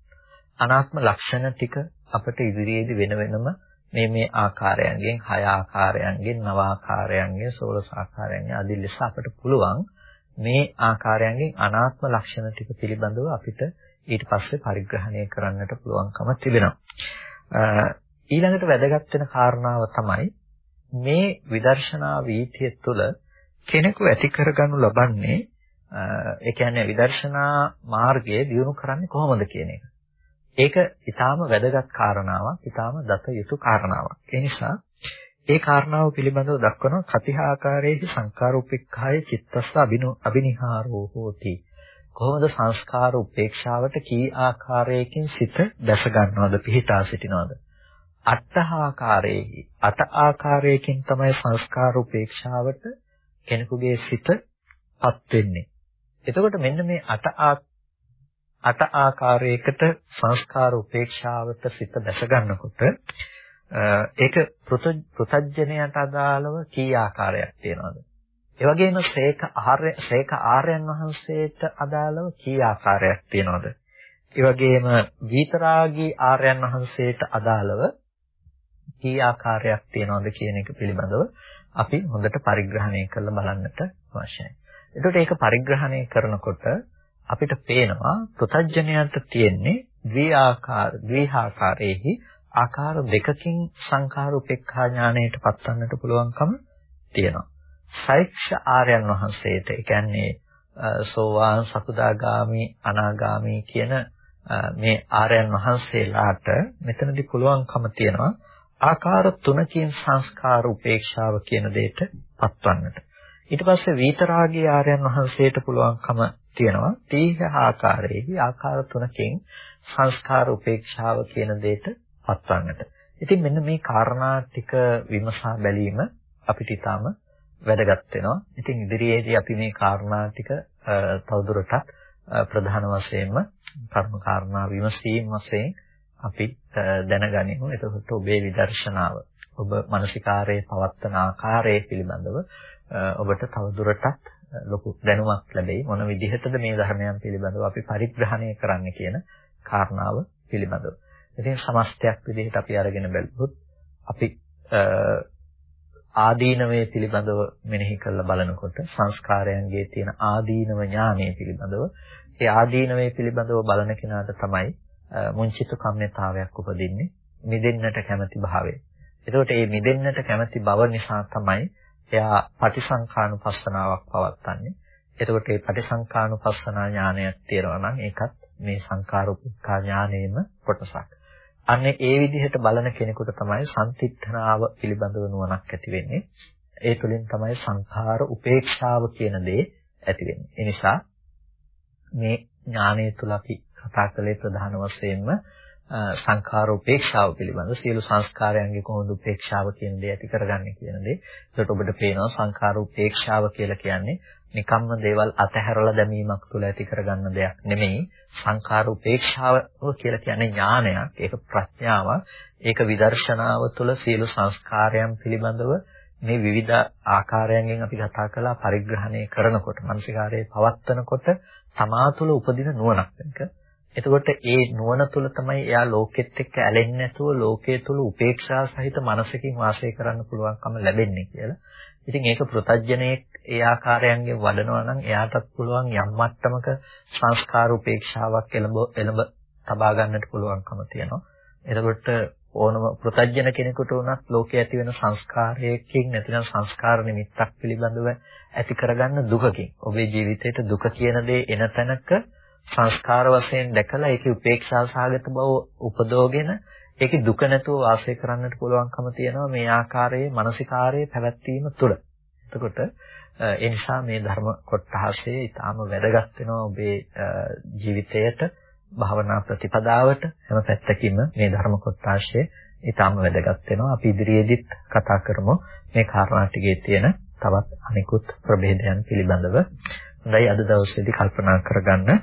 අනාත්ම ලක්ෂණ ටික අපිට ඉදිරියේදී වෙන වෙනම මේ මේ ආකාරයන්ගෙන් හය ආකාරයන්ගෙන් නව ආකාරයන්ගෙන් සෝලස ආකාරයන්ගෙන් ආදී ලෙස අපිට පුළුවන් මේ ආකාරයන්ගෙන් අනාත්ම ලක්ෂණ ටික පිළිබඳව අපිට ඊට පස්සේ පරිග්‍රහණය කරන්නට පුළුවන්කම තිබෙනවා. ඊළඟට වැදගත් වෙන කාරණාව තමයි මේ විදර්ශනා වීතිය තුළ කෙනෙකු ඇති කරගනු ලබන්නේ ඒ කියන්නේ විදර්ශනා මාර්ගය දියුණු කරන්නේ කොහොමද කියන එක. ඒක ඊටාම වැදගත් කාරණාවක්, ඊටාම දත යුතු කාරණාවක්. ඒ නිසා ඒ කාරණාව පිළිබඳව දක්වන කතිහාකාරයේ සංකාර උපේක්ඛාය චිත්තස්ස අබිනිහාරෝ හෝති. කොහොමද සංස්කාර උපේක්ෂාවට කී ආකාරයකින් සිත දැස ගන්නවද පිහිටා සිටිනවද? අට්ඨාකාරයේ අට ආකාරයකින් තමයි සංස්කාර උපේක්ෂාවට කෙනෙකුගේ සිතපත් වෙන්නේ. එතකොට මෙන්න මේ අට අට ආකාරයකට සංස්කාර උපේක්ෂාවට සිත දැස ගන්නකොට ඒක පෘතජ්ජනයට අදාළව කී ආකාරයක් තියෙනවද? ඒ වගේම ශ්‍රේක ආර්ය ශ්‍රේක ආර්යයන් වහන්සේට අදාළව කී ආකාරයක් තියෙනවද? ඒ වගේම විතරාගී ආර්යයන් වහන්සේට අදාළව කී ආකාරයක් තියෙනවද කියන එක පිළිබඳව අපි හොඳට පරිග්‍රහණය කරලා බලන්නට අවශ්‍යයි. එතකොට ඒක පරිග්‍රහණය කරනකොට අපිට පේනවා පෘතජ්ජනයන්ට තියෙන්නේ ද්විආකාර ද්විහාකාරයේහි ආකාර දෙකකින් සංඛාර උපේක්ඛා ඥාණයට පත්වන්නට පුළුවන්කම තියෙනවා. සෛක්ෂ ආර්යයන් වහන්සේට ඒ කියන්නේ සෝවාන් සකුදාගාමි අනාගාමි කියන මේ ආර්යයන් වහන්සේලාට මෙතනදී පුළුවන්කම තියෙනවා ආකාර තුනකින් සංස්කාර උපේක්ෂාව කියන දෙයට පත්වන්නට. ඊට පස්සේ විතරාගී ආර්යයන් වහන්සේට පුළුවන්කම තියෙනවා තීහ ආකාරයේහි ආකාර තුනකින් සංස්කාර උපේක්ෂාව කියන දෙයට පත්වන්නට. ඉතින් මෙන්න මේ කාරණා ටික විමසා බැලීම අපිට ඊටාම වැදගත් වෙනවා. ඉතින් ඉදිරියේදී අපි මේ කාරණා ටික තවදුරටත් ප්‍රධාන වශයෙන්ම කර්ම කාරණා විමසීම් වශයෙන් අපි දැනගනිමු. එතකොට ඔබේ විදර්ශනාව ඔබ මානසිකාරයේ පවත්තන ආකාරය පිළිබඳව ඔබට තවදුරටත් ලොකු දැනුමක් ලැබෙයි මොන විදිහටද මේ ධර්මයන් පිළිබඳව අපි පරිග්‍රහණය කරන්න කියන කාරණාව පිළිබඳව. ඉතින් සමස්තයක් විදිහට අපි අරගෙන බැලුවොත් අපි ආදීනවයේ පිළිබඳව මෙනෙහි කරලා බලනකොට සංස්කාරයන්ගේ තියෙන ආදීනව ඥානය පිළිබඳව ඒ ආදීනවයේ පිළිබඳව බලන කෙනාට තමයි මුංචිත කම්මිතාවයක් උපදින්නේ මිදෙන්නට කැමැති භාවය. එතකොට මේ මිදෙන්නට කැමැති බව නිසා තමයි එයා පටිසංඛානුපස්සනාවක් පවත්න්නේ. එතකොට මේ පටිසංඛානුපස්සනා ඥානයක් තියෙනවා නම් ඒකත් මේ සංඛාරෝපේක්ඛා ඥානයේම කොටසක්. අන්නේ ඒ විදිහට බලන කෙනෙකුට තමයි සම්තිත්ථනාව පිළිබඳව නුවණක් ඇති වෙන්නේ. ඒ තුළින් තමයි සංඛාර උපේක්ෂාව කියන දේ ඇති වෙන්නේ. ඒ නිසා මේ ඥානය තුළ අපි කතා කළේ ප්‍රධාන වශයෙන්ම සංඛාර උපේක්ෂාව පිළිබඳ සියලු සංස්කාරයන්ගේ කොහොමද උපේක්ෂාව කියන දේ ඇති කරගන්නේ කියන දේ. ඒකට ඔබට පේනවා සංඛාර උපේක්ෂාව කියලා කියන්නේ නිකම්ම දේවල් අතහැරලා දැමීමක් තුළ ඇති කරගන්න දෙයක් නෙමෙයි. සංඛාර උපේක්ෂාව කියලා කියන්නේ ඥානයක්. ඒක ප්‍රඥාවක්. ඒක විදර්ශනාව තුළ සියලු සංස්කාරයන් පිළිබඳව මේ විවිධ ආකාරයන්ගෙන් අපි කතා කළා පරිග්‍රහණය කරනකොට, මානසිකාරයේ පවත්නකොට තමා තුළ උපදින නුවණක්. ඒක එතකොට ඒ නුවණ තුළ තමයි එයා ලෝකෙත් එක්ක ඇලෙන්නේ නැතුව ලෝකයේ තුල උපේක්ෂා සහිත මනසකින් වාසය කරන්න පුළුවන්කම ලැබෙන්නේ කියලා. ඉතින් ඒක පෘතජ්ජනයේ ඒ ආකාරයන්ගෙන් වඩනවා නම් එයාටත් පුළුවන් යම් මට්ටමක සංස්කාර උපේක්ෂාවක් එළඹ එළඹ තබා ගන්නට පුළුවන්කම තියෙනවා. එතකොට ඕනම පෘතජ්ජන කෙනෙකුට උනත් ලෝකයේ ඇති වෙන සංස්කාරයකින් නැතිනම් සංස්කාර නිමිත්තක් පිළිබඳව ඇති කරගන්න දුකකින් ඔබේ ජීවිතේට දුක කියන දේ එන තැනක සංස්කාර වශයෙන් දැකලා ඒකේ උපේක්ෂා සහගත බව උපදෝගෙන ඒකේ දුක නැතුව වාසය කරන්නට පුළුවන්කම තියෙනවා මේ ආකාරයේ මානසිකාරයේ පැවැත්වීම තුළ. එතකොට ඒ නිසා මේ ධර්ම කොටහසේ ඊටාම වැදගත් වෙනවා ඔබේ ජීවිතයට භාවනා ප්‍රතිපදාවට හැම පැත්තකින්ම මේ ධර්ම කොටහසේ ඊටාම වැදගත් වෙනවා. අපි ඉදිරියේදීත් කතා කරමු මේ කාරණා ටිකේ තියෙන තවත් අනිකුත් ප්‍රභේදයන් පිළිබඳව. හොඳයි අද දවසේදී කල්පනා කරගන්න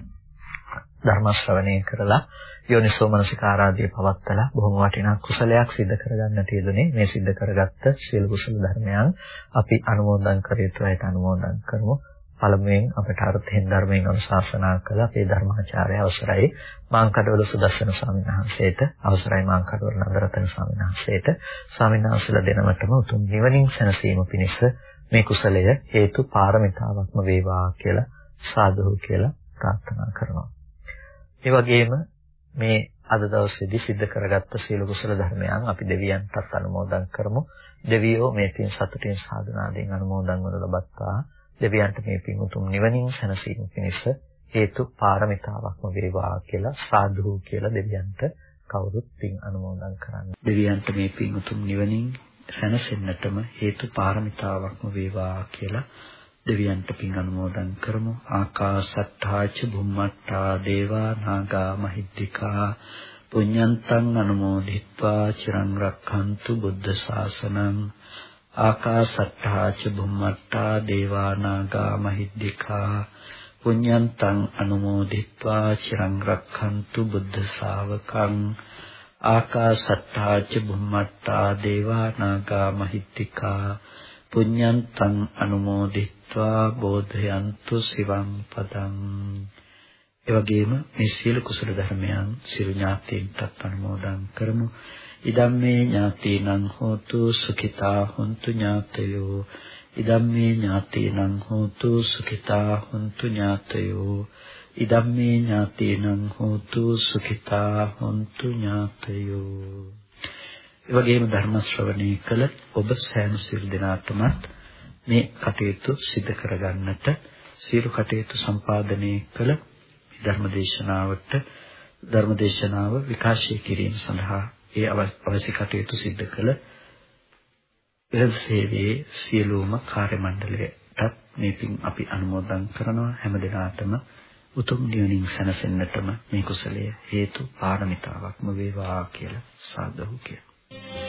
ධර්ම ශ්‍රවණය කරලා යෝනිසෝ මනසිකාරාදී පවත්තලා බොහොම වටිනා කුසලයක් සිදු කරගන්න තියෙන්නේ මේ සිදු කරගත්ත සියලු කුසල ධර්මයන් අපි අනුමෝදන් කර යුතුයිට අනුමෝදන් කරමු. පළමුවෙන් අපට අර්ථයෙන් ධර්මයෙන් අනුශාසනා කළ. අපේ ධර්මාචාර්ය අවසරයි මාංකඩවල සුදස්සන ස්වාමීන් වහන්සේට අවසරයි මාංකඩවල නන්දරතන ස්වාමීන් වහන්සේට. ස්වාමීන් වහන්සේලා දෙනමතම උතුම් නිවනින් සැනසීම පිණිස මේ කුසලය හේතු පාරමිතාවක්ම වේවා කියලා සාදු කියලා ප්‍රාර්ථනා කරනවා. ඒ වගේම මේ අද දවසේදී සිද්ධ කරගත්ත සියලු කුසල ධර්මයන් අපි දෙවියන්ටත් අනුමෝදන් කරමු. දෙවියෝ මේ පින් සතුටින් සාධනාවෙන් අනුමෝදන් වනු ලබත්තා. දෙවියන්ට මේ පින් උතුම් නිවනින් සැනසීම පිණිස හේතු පාරමිතාවක්ම වේවා කියලා සාදු කියලා දෙවියන්ට කවුරුත් පින් අනුමෝදන් කරන්න. දෙවියන්ට මේ පින් උතුම් නිවනින් සැනසෙන්නටම හේතු පාරමිතාවක්ම වේවා කියලා දෙවියන්ට පින් අනුමෝදන් කරමු. ආකාශත්තාච බුම්මත්තා දේවා නාග මහිද්దికා පුඤ්ඤන්තං අනුමෝදිත්වා චිරං රක්ඛන්තු බුද්ධ ශාසනං. ආකාශත්තාච බුම්මත්තා දේවා නාග මහිද්దికා පුඤ්ඤන්තං අනුමෝදිත්වා චිරං රක්ඛන්තු බුද්ධ ශාවකං. ආකාශත්තාච බුම්මත්තා දේවා නාග මහිද්దికා පුඤ්ඤන්තං අනුමෝදිත්වා බෝධයන්තු සිවං පදං. ඒ වගේම මේ සියලු කුසල ධර්මයන් සියලු ඥාතීන්ටත් අනුමෝදන් කරමු. ඉදම්මේ ඥාතීනං හෝතු සුඛිතා හොන්තු ඥාතයෝ. ඉදම්මේ ඥාතීනං හෝතු සුඛිතා හොන්තු ඥාතයෝ. ඉදම්මේ ඥාතේනං හෝතු සුඛිතා හොන්තු ඥාතයෝ. ඒ වගේම ධර්ම ශ්‍රවණය කළ ඔබ සෑම සිල් දෙනාටමත් මේ කටයුතු සිදු කරගන්නට සියලු කටයුතු සම්පාදනය කළ ධර්මදේශනාවට ධර්මදේශනාව විකාශය කිරීම සඳහා ඒ අවශ්‍ය කටයුතු සිදු කළ පෙරද සේවයේ සියලුම කාර්ය මණ්ඩලයටත් මේ පින් අපි අනුමෝදන් කරනවා. හැම දිනාටම උතුම් නිවනින් සැනසෙන්නටම මේ කුසලය හේතු පාරමිතාවක්ම වේවා කියලා සාදු කියලා